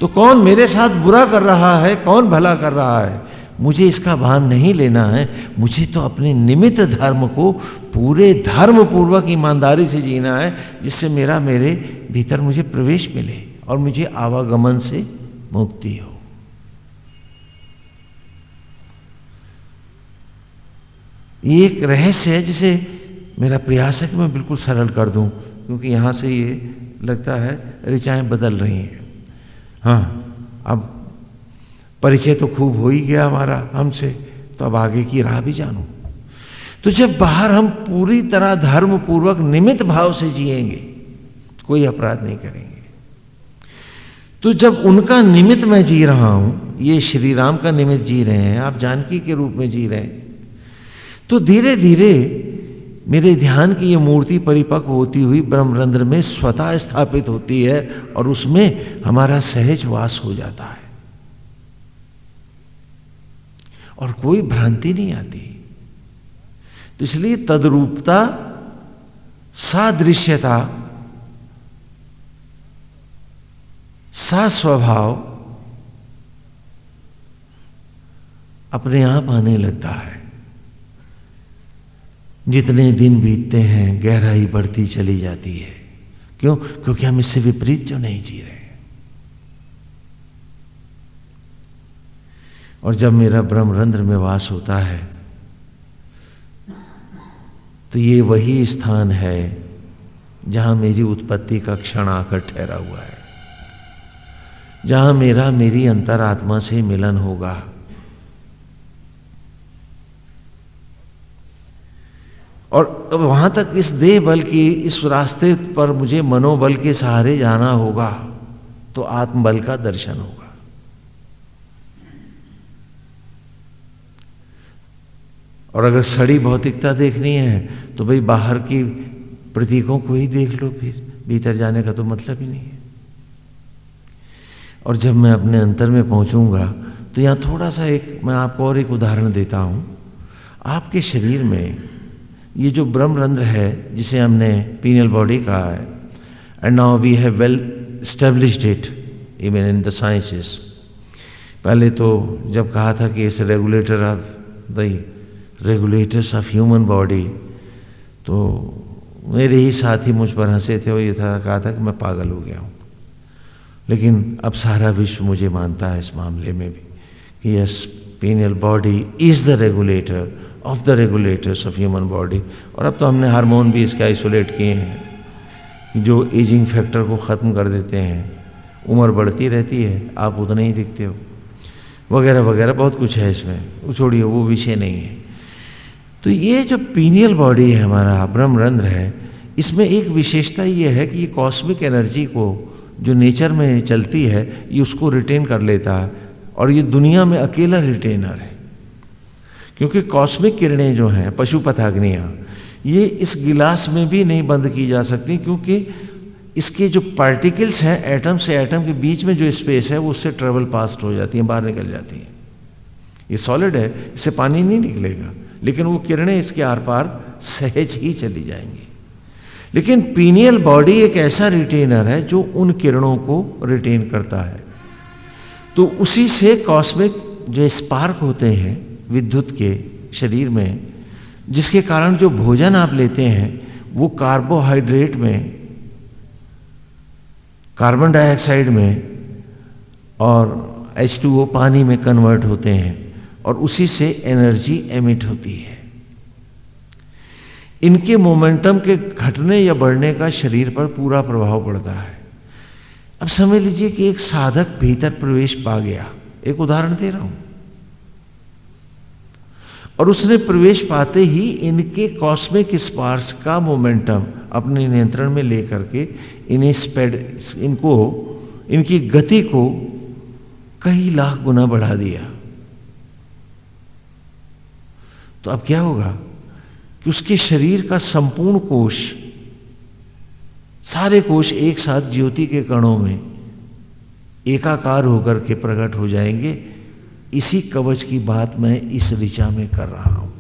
तो कौन मेरे साथ बुरा कर रहा है, कौन भला कर रहा है? मुझे इसका भान नहीं लेना है, मुझे तो अपने निमित्त धर्म को पूरे धर्म पूर्वक ईमानदारी से जीना है, जिससे मेरा, मेरे भीतर मुझे प्रवेश मिले और मुझे आवागमन से मुक्ति हो। ये एक रहस्य है जिसे मेरा प्रयास है कि मैं बिल्कुल सरल कर दूँ, क्योंकि यहाँ से ये लगता है ऋचाएँ बदल रही हैं। हाँ अब परिचय तो खूब हो ही गया हमारा हमसे तो अब आगे की राह भी जानू। तो जब बाहर हम पूरी तरह धर्म पूर्वक निमित भाव से जिएँगे, कोई अपराध नहीं करेंगे। तो जब उनका निमित्त मैं जी रहा हूँ, ये श्री राम का निमित्त जी रहे हैं, आप जानकी के रूप में जी रहे हैं तो धीरे धीरे मेरे ध्यान की ये मूर्ति परिपक्व होती हुई ब्रह्मरंध्र में स्वतः स्थापित होती है और उसमें हमारा सहज वास हो जाता है। और कोई भ्रांति नहीं आती। तो इसलिए तदरूपता, सादृश्यता सा स्वभाव अपने आप आने लगता है। जितने दिन बीतते हैं, गहराई बढ़ती चली जाती है। क्यों? क्योंकि हम इससे विपरीत जो नहीं जी रहे? और जब मेरा ब्रह्मरंध्र में वास होता है तो ये वही स्थान है जहाँ मेरी उत्पत्ति का क्षण आकर ठहरा हुआ है, जहाँ मेरा मेरी अंतरात्मा से मिलन होगा। और वहाँ तक इस देह बल की, इस रास्ते पर मुझे मनोबल के सहारे जाना होगा तो आत्मबल का दर्शन होगा। और अगर सड़ी भौतिकता देखनी है तो भाई बाहर की प्रतीकों को ही देख लो फिर। भीतर जाने का तो मतलब ही नहीं है। और जब मैं अपने अंतर में पहुंचूँगा तो यहाँ थोड़ा सा एक, मैं आपको और एक उदाहरण देता हूँ। आपके शरीर में ये जो ब्रह्म रंध्र है, जिसे हमने पीनियल बॉडी कहा है and now we have well established it even in the sciences पहले तो जब कहा था कि इस regulator of the regulators of human body तो मेरे ही साथी मुझ पर हंसे थे और ये था, कहा था कि मैं पागल हो गया हूँ। लेकिन अब सारा विश्व मुझे मानता है इस मामले में भी कि yes pineal body is the regulator of the regulators of human body और अब तो हमने हार्मोन भी इसके आइसोलेट किए हैं जो एजिंग फैक्टर को ख़त्म कर देते हैं। उम्र बढ़ती रहती है, आप उतने ही दिखते हो। वगैरह वगैरह, बहुत कुछ है इसमें। छोड़िए, वो विषय नहीं है। तो ये जो पीनियल बॉडी है हमारा ब्रह्मरंध्र है, इसमें एक विशेषता ये है कि ये कॉस्मिक एनर्जी को, जो नेचर में चलती है, ये उसको रिटेन कर लेता है और ये दुनिया में अकेला रिटेनर है। क्योंकि कॉस्मिक किरणें जो हैं, पशु पथाग्नियाँ ये इस गिलास में भी नहीं बंद की जा सकती क्योंकि इसके जो पार्टिकल्स हैं एटम से एटम के बीच में जो स्पेस है, वो उससे ट्रेवल पास्ट हो जाती है, बाहर निकल जाती है। ये सॉलिड है, इससे पानी नहीं निकलेगा। लेकिन वो किरणें इसके आर पार सहज ही चली जाएँगी। लेकिन पीनियल बॉडी एक ऐसा रिटेनर है जो उन किरणों को रिटेन करता है। तो उसी से कॉस्मिक जो स्पार्क होते हैं विद्युत के शरीर में, जिसके कारण जो भोजन आप लेते हैं, वो कार्बोहाइड्रेट में कार्बन डाइऑक्साइड में और H2O पानी में कन्वर्ट होते हैं। और उसी से एनर्जी एमिट होती है। इनके मोमेंटम के घटने या बढ़ने का शरीर पर पूरा प्रभाव पड़ता है। अब समझ लीजिए कि एक साधक भीतर प्रवेश पा गया। एक उदाहरण दे रहा हूँ। और उसने प्रवेश पाते ही इनके कॉस्मिक स्पार्स का मोमेंटम अपने नियंत्रण में लेकर के इन्हें स्पेड, इनको, इनकी गति को कई लाख गुना बढ़ा दिया। तो अब क्या होगा कि उसके शरीर का संपूर्ण कोश सारे कोश एक साथ ज्योति के कणों में एकाकार होकर के प्रकट हो जाएँगे। इसी कवच की बात मैं इस ऋचा में कर रहा हूँ,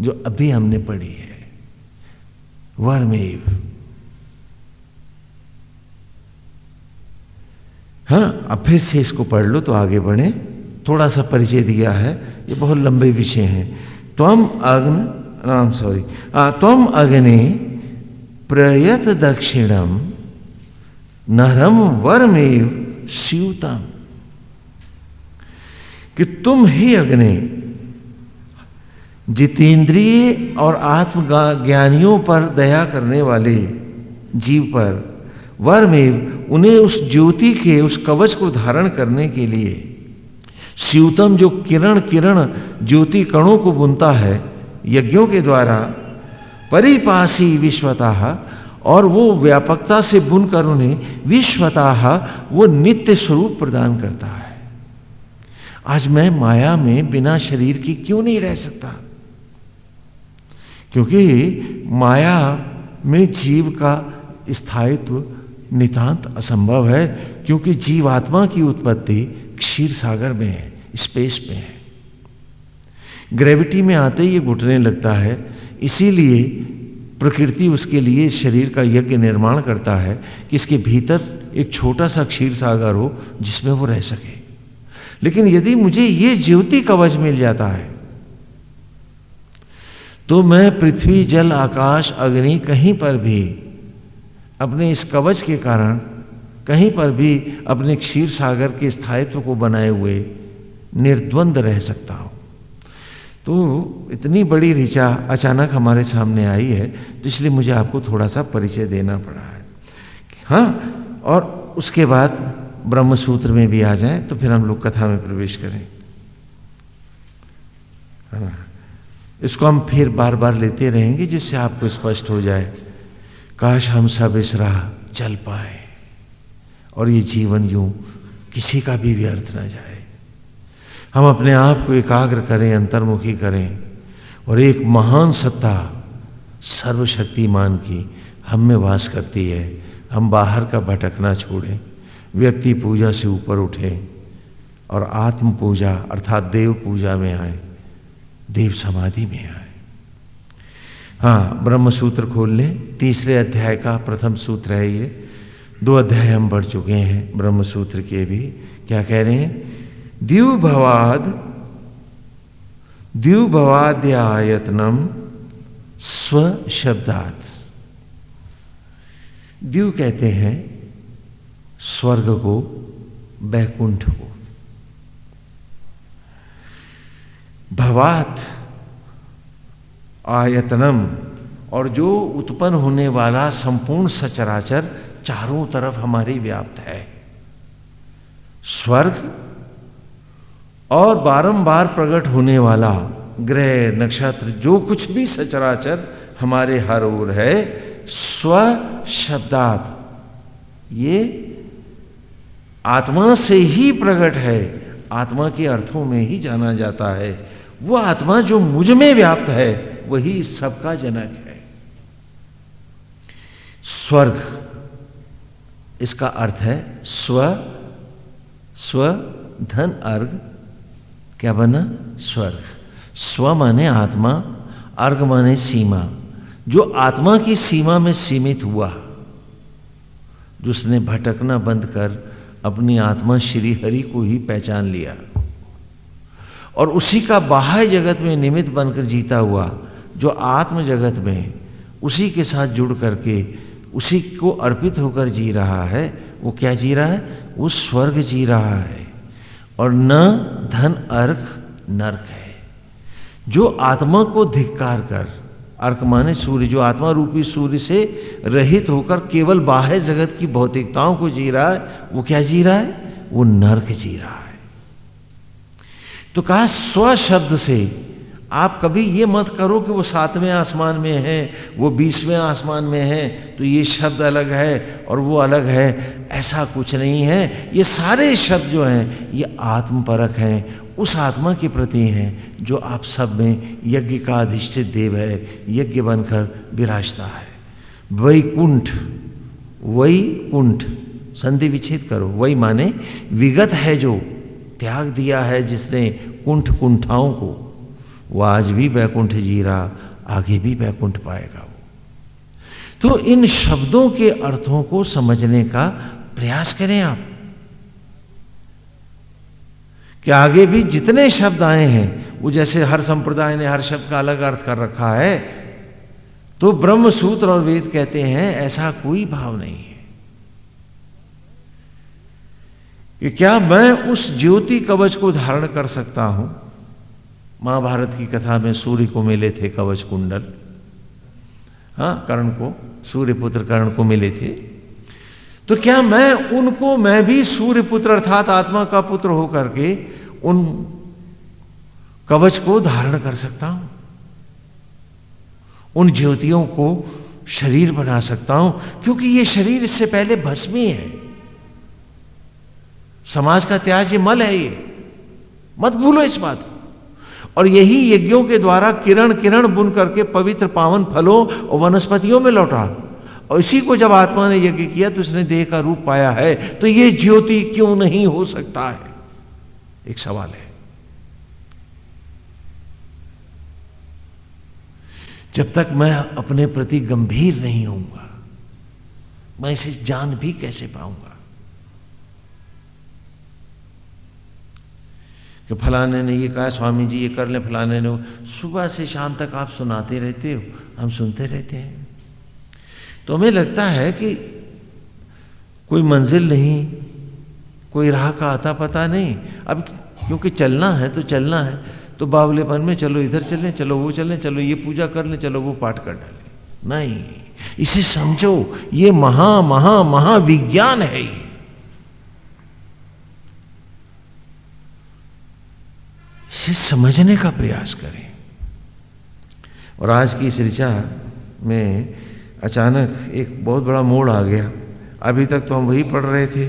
जो अभी हमने पढ़ी है। वर्मेव। हाँ अब फिर से इसको पढ़ लो तो आगे बढ़े। थोड़ा सा परिचय दिया है, ये बहुत लंबे विषय हैं। तम अग्न, राम सॉरी तम अग्नि प्रयत दक्षिणम नरम वरमेव शिवतम कि तुम ही अग्नि, जितेंद्रिय और आत्मज्ञानियों पर दया करने वाले जीव पर वर में उन्हें उस ज्योति के, उस कवच को धारण करने के लिए शिवतम जो किरण किरण ज्योति कणों को बुनता है, यज्ञों के द्वारा, परिपासी विश्वतः, और वो व्यापकता से बुनकर उन्हें विश्वतः, वो नित्य स्वरूप प्रदान करता है। आज मैं माया में बिना शरीर की क्यों नहीं रह सकता? क्योंकि माया में जीव का स्थायित्व नितांत असंभव है, क्योंकि जीवात्मा की उत्पत्ति क्षीर सागर में है, स्पेस में है। ग्रेविटी में आते ही ये घुटने लगता है, इसीलिए प्रकृति उसके लिए शरीर का यज्ञ निर्माण करता है कि इसके भीतर एक छोटा सा क्षीर सागर हो, जिसमें वो रह सके। लेकिन यदि मुझे ये ज्योति कवच मिल जाता है तो मैं पृथ्वी, जल, आकाश, अग्नि कहीं पर भी अपने इस कवच के कारण कहीं पर भी अपने क्षीर सागर के स्थायित्व को बनाए हुए निर्द्वंद रह सकता हो। तो इतनी बड़ी ऋचा अचानक हमारे सामने आई है तो इसलिए मुझे आपको थोड़ा सा परिचय देना पड़ा है। हाँ और उसके बाद ब्रह्म सूत्र में भी आ जाए तो फिर हम लोग कथा में प्रवेश करें। इसको हम फिर बार बार लेते रहेंगे, जिससे आपको स्पष्ट हो जाए, काश हम सब इस राह चल पाए। और ये जीवन यूँ किसी का भी व्यर्थ ना जाए। हम अपने आप को एकाग्र करें, अंतर्मुखी करें और एक महान सत्ता सर्वशक्तिमान की हम में वास करती है। हम बाहर का भटकना छोड़ें, व्यक्ति पूजा से ऊपर उठें और आत्म पूजा अर्थात देव पूजा में आए, देव समाधि में आए। हाँ ब्रह्म सूत्र खोल लें। तीसरे अध्याय का प्रथम सूत्र है ये। दो अध्याय हम बढ़ चुके हैं ब्रह्म सूत्र के भी। क्या कह रहे हैं? द्युभवाद द्युभवाद्यायतनम स्व शब्दात द्यु कहते हैं, स्वर्ग को बैकुंठ को। भवात आयतनम और जो उत्पन्न होने वाला संपूर्ण सचराचर चारों तरफ़ हमारी व्याप्त है। स्वर्ग और बारंबार प्रकट होने वाला ग्रह, नक्षत्र, जो कुछ भी सचराचर हमारे हर ओर है स्व शब्दात ये आत्मा से ही प्रकट है। आत्मा के अर्थों में ही जाना जाता है। वो आत्मा जो मुझमें व्याप्त है, वही सबका जनक है। स्वर्ग। इसका अर्थ है स्व स्व धन अर्घ। क्या बना? स्वर्ग। स्व माने आत्मा, अर्घ माने सीमा। जो आत्मा की सीमा में सीमित हुआ, जिसने भटकना बंद कर अपनी आत्मा श्री हरि को ही पहचान लिया, और उसी का बाह्य जगत में निमित्त बनकर जीता हुआ, जो आत्म जगत में, उसी के साथ जुड़ करके उसी को अर्पित होकर जी रहा है। वो क्या जी रहा है? वो स्वर्ग जी रहा है। और न धन अर्क नर्क है। जो आत्मा को धिक्कार कर अर्क माने सूर्य, जो आत्मा रूपी सूर्य से रहित होकर केवल बाह्य जगत की भौतिकताओं को जी रहा है, वो क्या जी रहा है? वो नर्क जी रहा है। तो कहा, स्व शब्द से आप कभी ये मत करो कि वो सातवें आसमान में है, वो बीसवें आसमान में है तो ये शब्द अलग है और वो अलग है। ऐसा कुछ नहीं है। ये सारे शब्द जो हैं, ये आत्मपरक हैं, उस आत्मा के प्रति हैं, जो आप सब में यज्ञ का अधिष्ठित देव है, यज्ञ बनकर विराजता है। वैकुंठ वही कुंठ, संधि विच्छेद करो। वही माने, विगत है जो, त्याग दिया है जिसने कुंठ कुंठाओं को। वो आज भी बैकुंठ जी रहा आगे भी बैकुंठ पाएगा वो। तो इन शब्दों के अर्थों को समझने का प्रयास करें आप। कि आगे भी जितने शब्द आए हैं, वो जैसे हर संप्रदाय ने हर शब्द का अलग अर्थ कर रखा है तो ब्रह्म सूत्र और वेद कहते हैं, ऐसा कोई भाव नहीं है। कि क्या मैं उस ज्योति कवच को धारण कर सकता हूँ? महाभारत की कथा में सूर्य को मिले थे कवच कुंडल। हाँ कर्ण को सूर्य पुत्र कर्ण को मिले थे। तो क्या मैं, उनको मैं भी सूर्य पुत्र अर्थात आत्मा का पुत्र होकर के उन कवच को धारण कर सकता हूँ? उन ज्योतियों को शरीर बना सकता हूँ? क्योंकि ये शरीर इससे पहले भस्मी है। समाज का त्याज ये मल है ये। मत भूलो इस बात को। और यही यज्ञों के द्वारा किरण किरण बुन करके पवित्र पावन फलों और वनस्पतियों में लौटा। और इसी को जब आत्मा ने यज्ञ किया तो उसने देह का रूप पाया है। तो ये ज्योति क्यों नहीं हो सकता है? एक सवाल है। जब तक मैं अपने प्रति गंभीर नहीं होऊँगा, मैं इसे जान भी कैसे पाऊँगा? कि फलाने ने ये कहा स्वामी जी ये कर ले, फलाने ने सुबह से शाम तक आप सुनाते रहते हो, हम सुनते रहते हैं। तो हमें लगता है कि कोई मंजिल नहीं, कोई राह का आता पता नहीं। अब क्योंकि चलना है तो चलना है। तो बावलेपन में चलो, इधर चलें, चलो वो चलें, चलो ये पूजा कर लें, चलो वो पाठ कर डालें। नहीं, इसे समझो, ये महा महा महाविज्ञान है ये। इसे समझने का प्रयास करें। और आज की इस ऋचा में अचानक एक बहुत बड़ा मोड़ आ गया। अभी तक तो हम वही पढ़ रहे थे।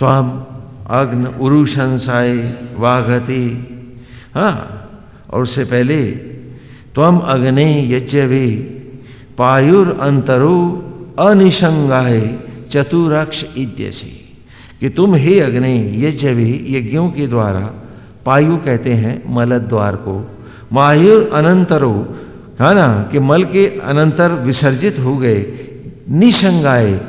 तो हम अग्न उरुशंसाए वाघते हाँ और उससे पहले त्वम अग्ने यज्ञवे पायुर अंतरो अनिशंगाए चतुरक्ष इद्यसी। कि तुम हे अग्नि यज्ञ यज्ञवे यज्ञों के द्वारा पायु कहते हैं मल द्वार को। मायुर अनंतरो, है ना, कि मल के अनंतर विसर्जित हो गए, निशंगाए,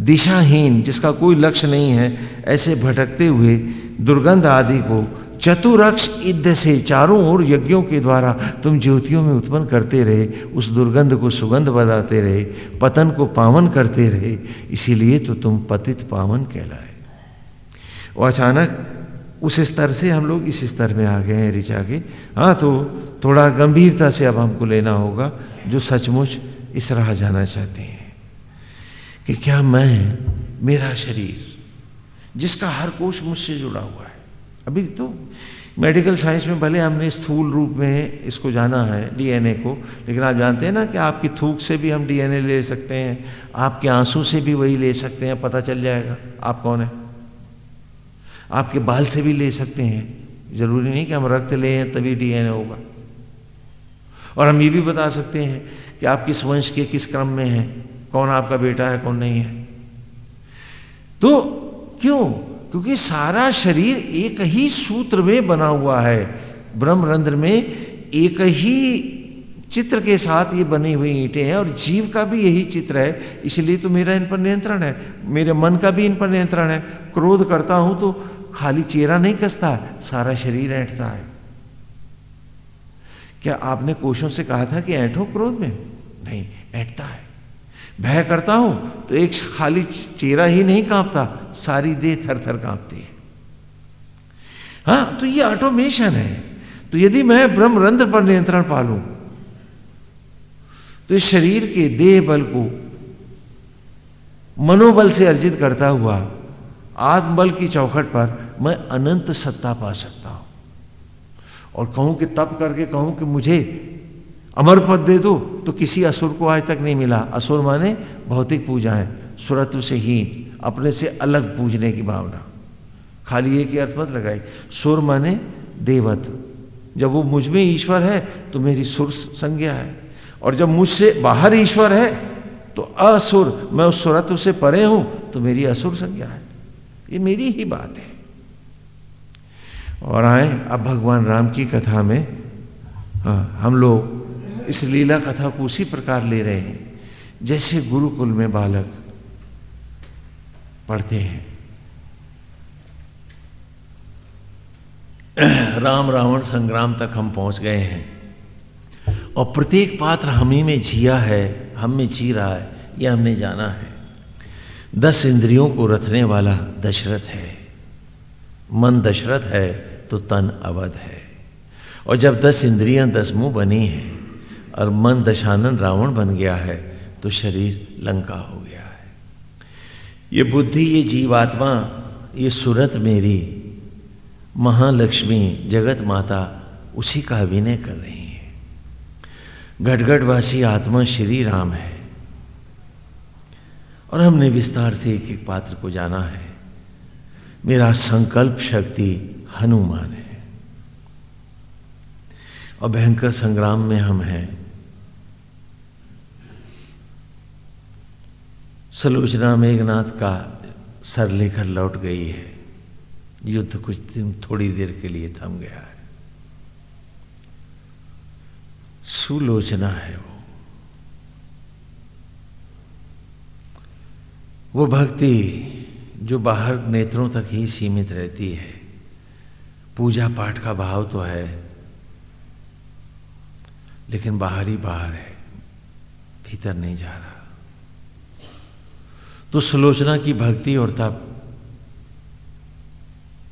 दिशाहीन, जिसका कोई लक्ष्य नहीं है, ऐसे भटकते हुए दुर्गंध आदि को चतुरक्ष इद्ध से चारों ओर यज्ञों के द्वारा तुम ज्योतियों में उत्पन्न करते रहे, उस दुर्गंध को सुगंध बदाते रहे, पतन को पावन करते रहे, इसीलिए तो तुम पतित पावन कहलाए। वो अचानक उस स्तर से हम लोग इस स्तर में आ गए हैं ऋचा के। हाँ तो थोड़ा गंभीरता से अब हमको लेना होगा, जो सचमुच इस राह जाना चाहते हैं। कि क्या मैं, मेरा शरीर, जिसका हर कोष मुझसे जुड़ा हुआ है, अभी तो मेडिकल साइंस में भले हमने स्थूल रूप में इसको जाना है, डीएनए को, लेकिन आप जानते हैं ना कि आपकी थूक से भी हम डीएनए ले सकते हैं, आपके आँसू से भी वही ले सकते हैं, पता चल जाएगा आप कौन है? आपके बाल से भी ले सकते हैं। ज़रूरी नहीं कि हम रक्त लें, तभी डीएनए होगा। और हम ये भी बता सकते हैं कि आप किस वंश के किस क्रम में हैं, कौन आपका बेटा है, कौन नहीं है। तो क्यों? क्योंकि सारा शरीर एक ही सूत्र में बना हुआ है। ब्रह्मरंध्र में एक ही चित्र के साथ ये बनी हुई ईंटें हैं और जीव का भी यही चित्र है। इसलिए तो मेरा इन पर नियंत्रण है। मेरे मन का भी इन पर नियंत्रण है। क्रोध करता हूँ तो खाली चेहरा नहीं कसता, सारा शरीर ऐंठता है। क्या आपने कोशों से कहा था कि ऐंठो क्रोध में? नहीं, ऐंठता है। भय करता हूँ तो एक खाली चेहरा ही नहीं कांपता, सारी देह थर थर कांपती है। हाँ तो ये ऑटोमेशन है। तो यदि मैं ब्रह्मरंध्र पर नियंत्रण पालू तो इस शरीर के देह बल को मनोबल से अर्जित करता हुआ आत्मबल की चौखट पर मैं अनंत सत्ता पा सकता हूँ। और कहूँ कि तप करके कहूँ कि मुझे अमर पद दे दो तो किसी असुर को आज तक नहीं मिला। असुर माने भौतिक पूजा है, सुरत्व से हीन अपने से अलग पूजने की भावना। खाली एक ही अर्थ मत लगाई सुर माने देवत। जब वो मुझमें ईश्वर है तो मेरी सुर संज्ञा है। और जब मुझसे बाहर ईश्वर है तो असुर, मैं उस सुरत्व से परे हूँ तो मेरी असुर संज्ञा है। ये मेरी ही बात है। और आए अब भगवान राम की कथा में हाँ, हम लोग इस लीला कथा को उसी प्रकार ले रहे हैं जैसे गुरुकुल में बालक पढ़ते हैं। राम रावण संग्राम तक हम पहुँच गए हैं। और प्रत्येक पात्र हम ही में जिया है हम में जी रहा है यह हमने जाना है। दस इंद्रियों को रखने वाला दशरथ है। मन दशरथ है तो तन अवध है। और जब दस इंद्रियाँ दस मुँह बनी हैं और मन दशानन रावण बन गया है तो शरीर लंका हो गया है। ये बुद्धि, ये जीवात्मा, ये सूरत मेरी, महालक्ष्मी जगत माता, उसी का अभिनय कर रही है। घटघटवासी आत्मा श्री राम है। और हमने विस्तार से एक एक पात्र को जाना है। मेरा संकल्प शक्ति हनुमान है। और भयंकर संग्राम में हम हैं। सलोचना मेघनाथ का सर लेकर लौट गई है। युद्ध कुछ दिन थोड़ी देर के लिए थम गया है। सुलोचना है वो। वो भक्ति जो बाहर नेत्रों तक ही सीमित रहती है। पूजा पाठ का भाव तो है, लेकिन बाहर ही बाहर है, भीतर नहीं जा रहा। तो सुलोचना की भक्ति और तप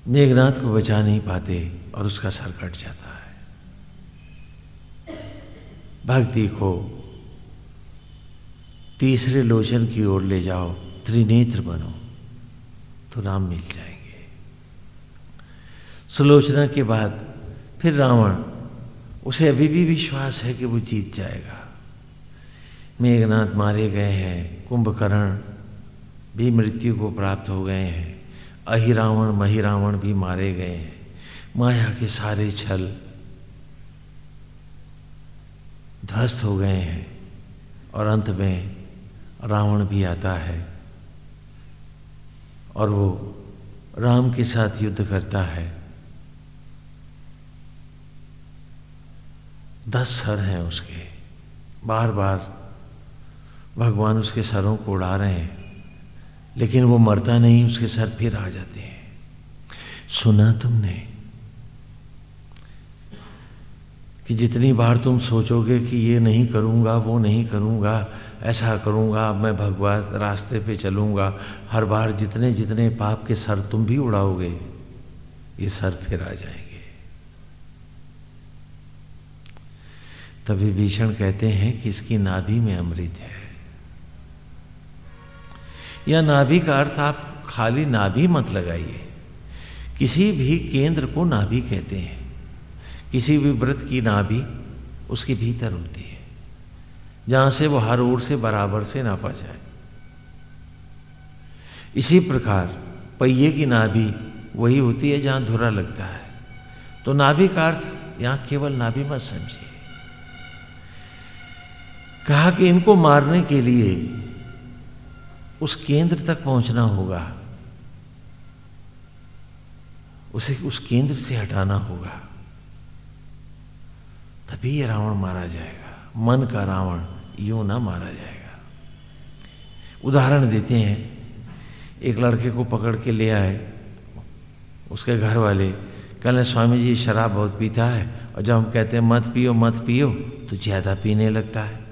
मेघनाथ को बचा नहीं पाते और उसका सर कट जाता है। भक्ति को तीसरे लोचन की ओर ले जाओ। त्रिनेत्र बनो तो राम मिल जाएँगे। सुलोचना के बाद फिर रावण, उसे अभी भी विश्वास है कि वो जीत जाएगा। मेघनाथ मारे गए हैं, कुंभकर्ण भी मृत्यु को प्राप्त हो गए हैं, अहिरावण, महिरावण भी मारे गए हैं। माया के सारे छल ध्वस्त हो गए हैं और अंत में रावण भी आता है। और वो राम के साथ युद्ध करता है। दस सर हैं उसके। बार बार भगवान उसके सरों को उड़ा रहे हैं, लेकिन वो मरता नहीं, उसके सर फिर आ जाते हैं। सुना तुमने कि जितनी बार तुम सोचोगे कि ये नहीं करूँगा, वो नहीं करूँगा ऐसा करूँगा, मैं भगवान रास्ते पे चलूँगा। हर बार जितने जितने पाप के सर तुम भी उड़ाओगे, ये सर फिर आ जाएँगे। तभी भीषण कहते हैं कि इसकी नाभि में अमृत है। या नाभि का अर्थ आप खाली नाभि मत लगाइए। किसी भी केंद्र को नाभि कहते हैं। किसी भी व्रत की नाभि उसके भीतर होती है। जहाँ से वो हर ओर से बराबर से नापा जाए। इसी प्रकार पहिए की नाभि वही होती है जहाँ धुरा लगता है। तो नाभि का अर्थ यहाँ केवल नाभि मत समझिए। कहा कि इनको मारने के लिए उस केंद्र तक पहुँचना होगा। उसे उस केंद्र से हटाना होगा। तभी ये रावण मारा जाएगा। मन का रावण यूँ ना मारा जाएगा। उदाहरण देते हैं, एक लड़के को पकड़ के ले आए, उसके घर वाले, कहने स्वामी जी शराब बहुत पीता है, और जब हम कहते हैं, मत पियो मत पियो तो ज़्यादा पीने लगता है।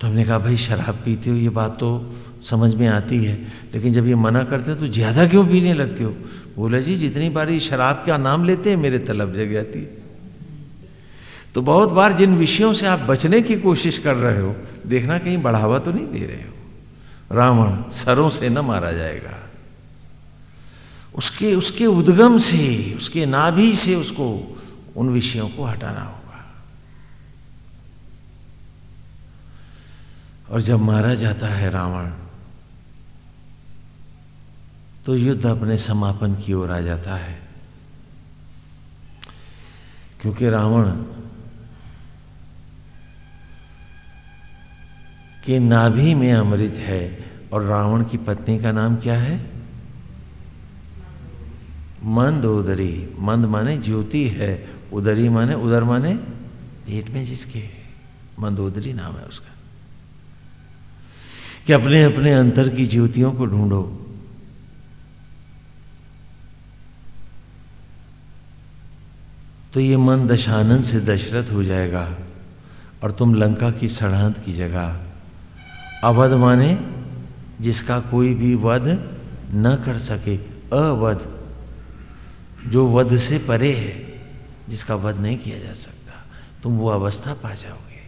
तो हमने कहा, भाई, शराब पीते हो, ये बात तो समझ में आती है, लेकिन जब ये मना करते हैं तो ज़्यादा क्यों पीने लगते हो? बोला, जी, जितनी बार ये शराब का नाम लेते हैं, मेरे तलब जग जाती है। तो बहुत बार जिन विषयों से आप बचने की कोशिश कर रहे हो, देखना कहीं बढ़ावा तो नहीं दे रहे हो। रावण सरों से न मारा जाएगा। उसके उसके उद्गम से, उसके नाभि से उसको उन विषयों को हटाना होगा। और जब मारा जाता है रावण तो युद्ध अपने समापन की ओर आ जाता है। क्योंकि रावण के नाभि में अमृत है और रावण की पत्नी का नाम क्या है? मंद उदरी। मंद माने ज्योति है। उदरी माने, उदर माने पेट में जिसके। मंदोदरी नाम है उसका। कि अपने अपने अंतर की ज्योतियों को ढूंढो। तो ये मन दशानंद से दशरथ हो जाएगा और तुम लंका की सड़ांत की जगह अवध माने जिसका कोई भी वध न कर सके, अवध, जो वध से परे है, जिसका वध नहीं किया जा सकता, तुम वो अवस्था पा जाओगे।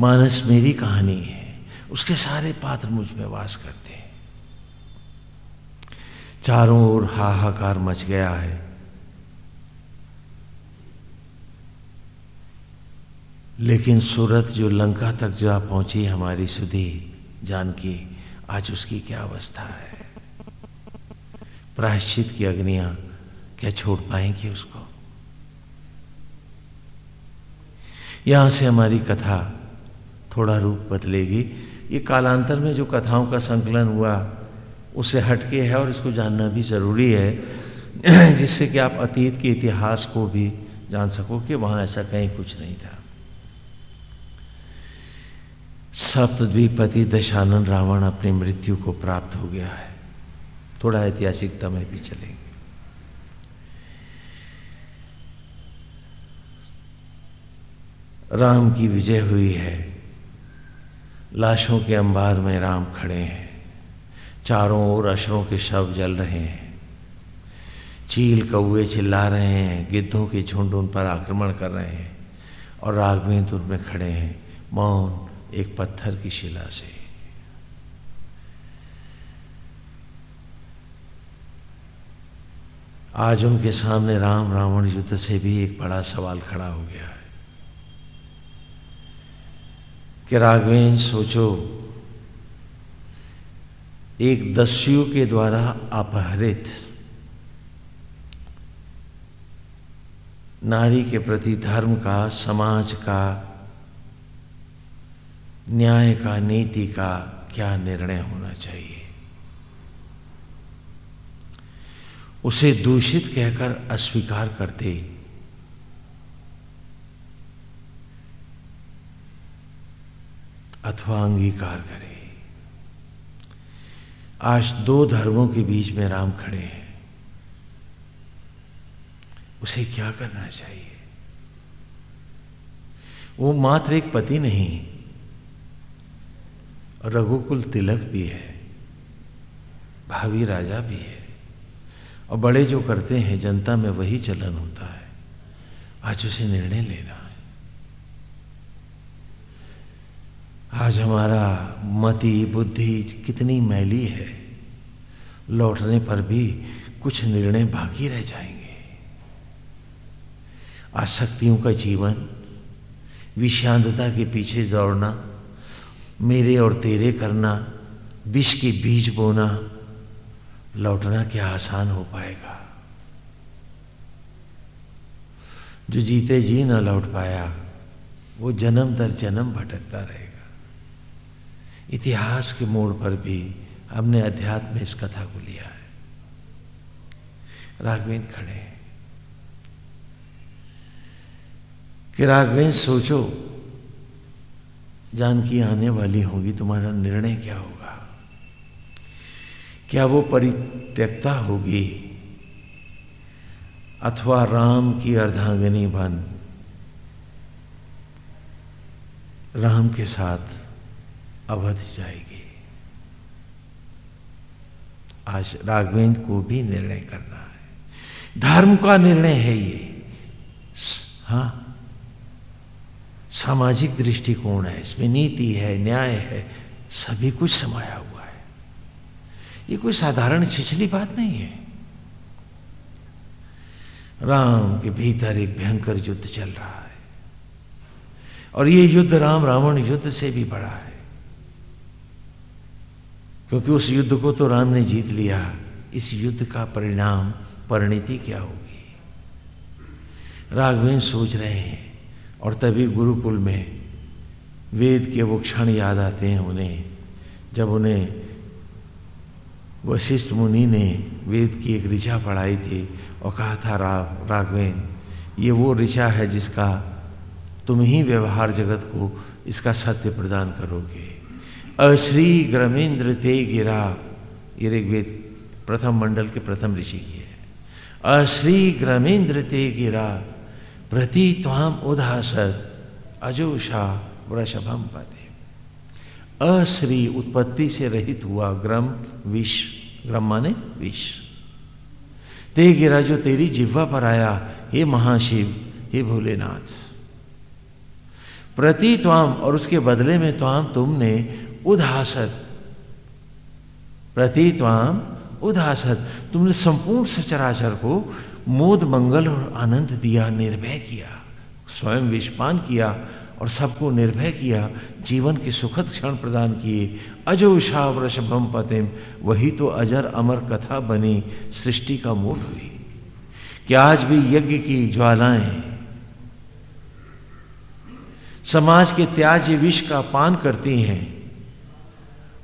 मानस मेरी कहानी है, उसके सारे पात्र मुझमें वास करते हैं। चारों ओर हाहाकार मच गया है लेकिन सूरत जो लंका तक जा पहुँची हमारी सुधी, जानकी, आज उसकी क्या अवस्था है? प्रायश्चित की अग्नियाँ क्या छोड़ पाएँगी उसको? यहाँ से हमारी कथा थोड़ा रूप बदलेगी। ये कालांतर में जो कथाओं का संकलन हुआ, उसे हटके है और इसको जानना भी ज़रूरी है। जिससे कि आप अतीत के इतिहास को भी जान सको कि वहाँ ऐसा कहीं कुछ नहीं था। सप्तद्वीपति दशानन रावण अपनी मृत्यु को प्राप्त हो गया है। थोड़ा ऐतिहासिकता में भी चलेंगे। राम की विजय हुई है। लाशों के अंबार में राम खड़े हैं। चारों ओर अशरों के शव जल रहे हैं। चील कौए चिल्ला रहे हैं, गिद्धों के झुंड उन पर आक्रमण कर रहे हैं और राघवेंद्र में खड़े हैं। मौन एक पत्थर की शिला से। आज उनके सामने राम रावण युद्ध से भी एक बड़ा सवाल खड़ा हो गया है। कि राघवेंद्र, सोचो, एक दस्यु के द्वारा अपहरित नारी के प्रति धर्म का, समाज का न्याय का, नीति का क्या निर्णय होना चाहिए? उसे दूषित कहकर अस्वीकार करते। अथवा अंगीकार करे। आज दो धर्मों के बीच में राम खड़े हैं। उसे क्या करना चाहिए? वो मात्र एक पति नहीं रघुकुल तिलक भी है, भावी राजा भी है। और बड़े जो करते हैं, जनता में वही चलन होता है। आज उसे निर्णय लेना है। आज हमारा मति, बुद्धि कितनी मैली है। लौटने पर भी कुछ निर्णय बाकी रह जाएँगे। आसक्तियों का जीवन, विषांतता के पीछे दौड़ना मेरे और तेरे करना, विष के बीज बोना, लौटना क्या आसान हो पाएगा? जो जीते जी ना लौट पाया, वो जन्म दर जन्म भटकता रहेगा। इतिहास के मोड़ पर भी हमने अध्यात्म इस कथा को लिया है। राघवेंद्र खड़े हैं। कि राघवेंद्र, सोचो जानकी आने वाली होगी, तुम्हारा निर्णय क्या होगा? क्या वो परित्यक्ता होगी? अथवा राम की अर्धांगनी बन, राम के साथ अवध जाएगी। आज राघवेंद्र को भी निर्णय करना है। धर्म का निर्णय है ये। हाँ? सामाजिक दृष्टिकोण है, इसमें नीति है, न्याय है, सभी कुछ समाया हुआ है। ये कोई साधारण छिछली बात नहीं है। राम के भीतर एक भयंकर युद्ध चल रहा है। और ये युद्ध राम रावण युद्ध से भी बड़ा है। क्योंकि उस युद्ध को तो राम ने जीत लिया। इस युद्ध का परिणाम परिणति क्या होगी? राघवेंद्र सोच रहे हैं और तभी गुरुकुल में वेद के वो क्षण याद आते हैं उन्हें, जब उन्हें वशिष्ठ मुनि ने वेद की एक ऋचा पढ़ाई थी और कहा था राव राघवेन, ये वो ऋचा है जिसका तुम ही व्यवहार जगत को इसका सत्य प्रदान करोगे। अश्री ग्रमेंद्र ते गिरा। ये ऋग्वेद प्रथम मंडल के प्रथम ऋषि की है। अश्री ग्रमेंद्र ते गिरा। प्रति त्वाम उदासत अजोषा वृषभम पदे अश्री उत्पत्ति से रहित हुआ ग्रम विष ग्रम माने विष। ते गिरा जो तेरी जिह्वा पर आया, हे महाशिव, हे भोलेनाथ। प्रति त्वाम और उसके बदले में त्वाम तुमने उदासत प्रति त्वाम उदासत तुमने संपूर्ण सचराचर को मोद, मंगल और आनंद दिया, निर्भय किया, स्वयं विषपान किया और सबको निर्भय किया, जीवन के सुखद क्षण प्रदान किए। अजोषा वृषभम पतिम वही तो अजर अमर कथा बनी, सृष्टि का मूल हुई। कि आज भी यज्ञ की ज्वालाएँ, समाज के त्याज्य विष का पान करती हैं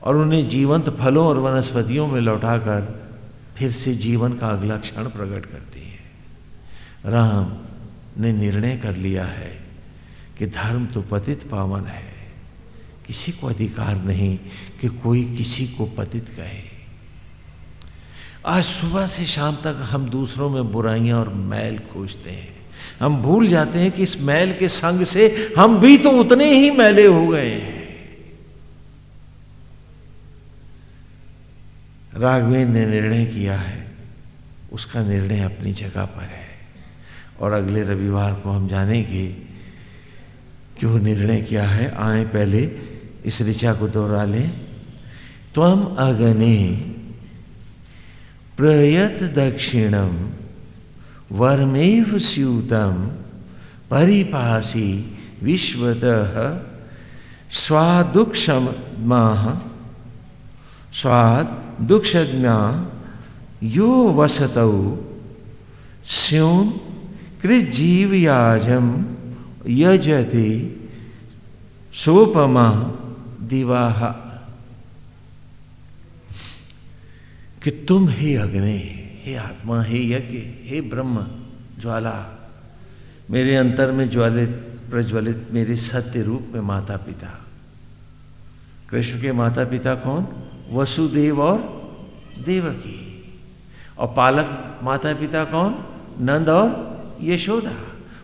और उन्हें जीवंत फलों और वनस्पतियों में लौटाकर फिर से जीवन का अगला क्षण प्रकट करती है। राम ने निर्णय कर लिया है कि धर्म तो पतित पावन है। किसी को अधिकार नहीं कि कोई किसी को पतित कहे। आज सुबह से शाम तक हम दूसरों में बुराइयाँ और मैल खोजते हैं। हम भूल जाते हैं कि इस मैल के संग से हम भी तो उतने ही मैले हो गए हैं। राघवेंद्र ने निर्णय किया है। उसका निर्णय अपनी जगह पर है। और अगले रविवार को हम जानेंगे क्यों निर्णय किया है। आए पहले इस ऋचा को दोहरा लें। त्वम अगने प्रयत दक्षिणम वर्मेव स्यूतम परिपासी विश्वतः, स्वादुक्षमा स्वाद दुक्षज्ञा यो वसतौ, स्यून कृजीवयाजम यजते सोपमा दिवाह कि तुम हे अग्नि, हे आत्मा, हे यज्ञ, हे ब्रह्म, ज्वाला, मेरे अंतर में ज्वालित, प्रज्वलित मेरे सत्य रूप में माता पिता कृष्ण के माता पिता कौन? वसुदेव और देवकी। और पालक माता पिता कौन? नंद और यशोदा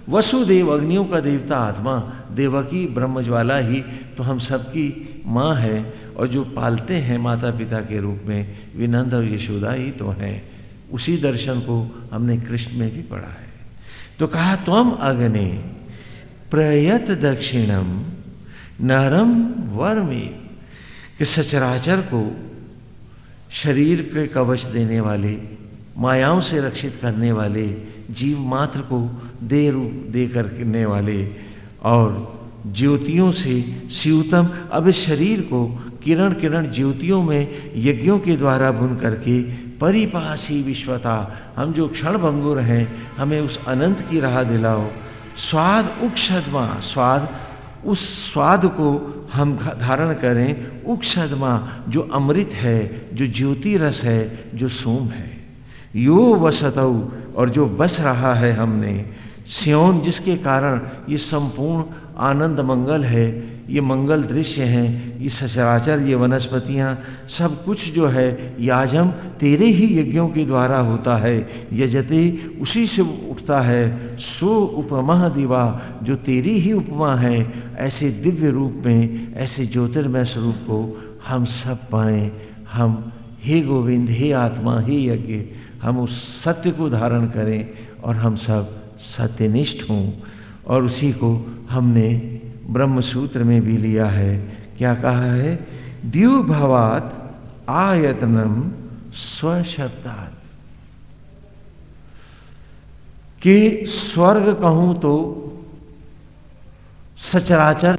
वसुदेव अग्नियों का देवता आत्मा, देवकी, ब्रह्मज्वाला ही तो हम सबकी माँ है और जो पालते हैं माता पिता के रूप में विनंद और यशोदा ही तो हैं। उसी दर्शन को हमने कृष्ण में भी पढ़ा है। तो कहा, त्वम अग्नि प्रयत दक्षिणम नरम वर्मे कि सचराचर को शरीर के कवच देने वाले, मायाओं से रक्षित करने वाले जीव मात्र को दे रूप दे करने वाले और ज्योतियों से शिवतम अब शरीर को किरण किरण ज्योतियों में यज्ञों के द्वारा बुन करके परिपासी विश्वता, हम जो क्षण भंगुर हैं, हमें उस अनंत की राह दिलाओ। स्वाद उक्षदमा, स्वाद, उस स्वाद को हम धारण करें उक्षदमा, जो अमृत है, जो ज्योति रस है, जो सोम है। यो वसतऊ और जो बस रहा है हमने, स्योन जिसके कारण ये संपूर्ण आनंद मंगल है, ये मंगल दृश्य हैं, ये सचराचर, ये वनस्पतियाँ, सब कुछ जो है याजम तेरे ही यज्ञों के द्वारा होता है, यजते उसी से उठता है, सो उपमा दिवा, जो तेरी ही उपमा है, ऐसे दिव्य रूप में, ऐसे ज्योतिर्मय स्वरूप को हम सब पाएँ, हम, हे गोविंद, हे आत्मा, हे यज्ञ हम उस सत्य को धारण करें और हम सब सत्यनिष्ठ हों। और उसी को हमने ब्रह्म सूत्र में भी लिया है। क्या कहा है? दीव भवात आयतनम स्वशब्दात। कि स्वर्ग कहूँ तो सचराचर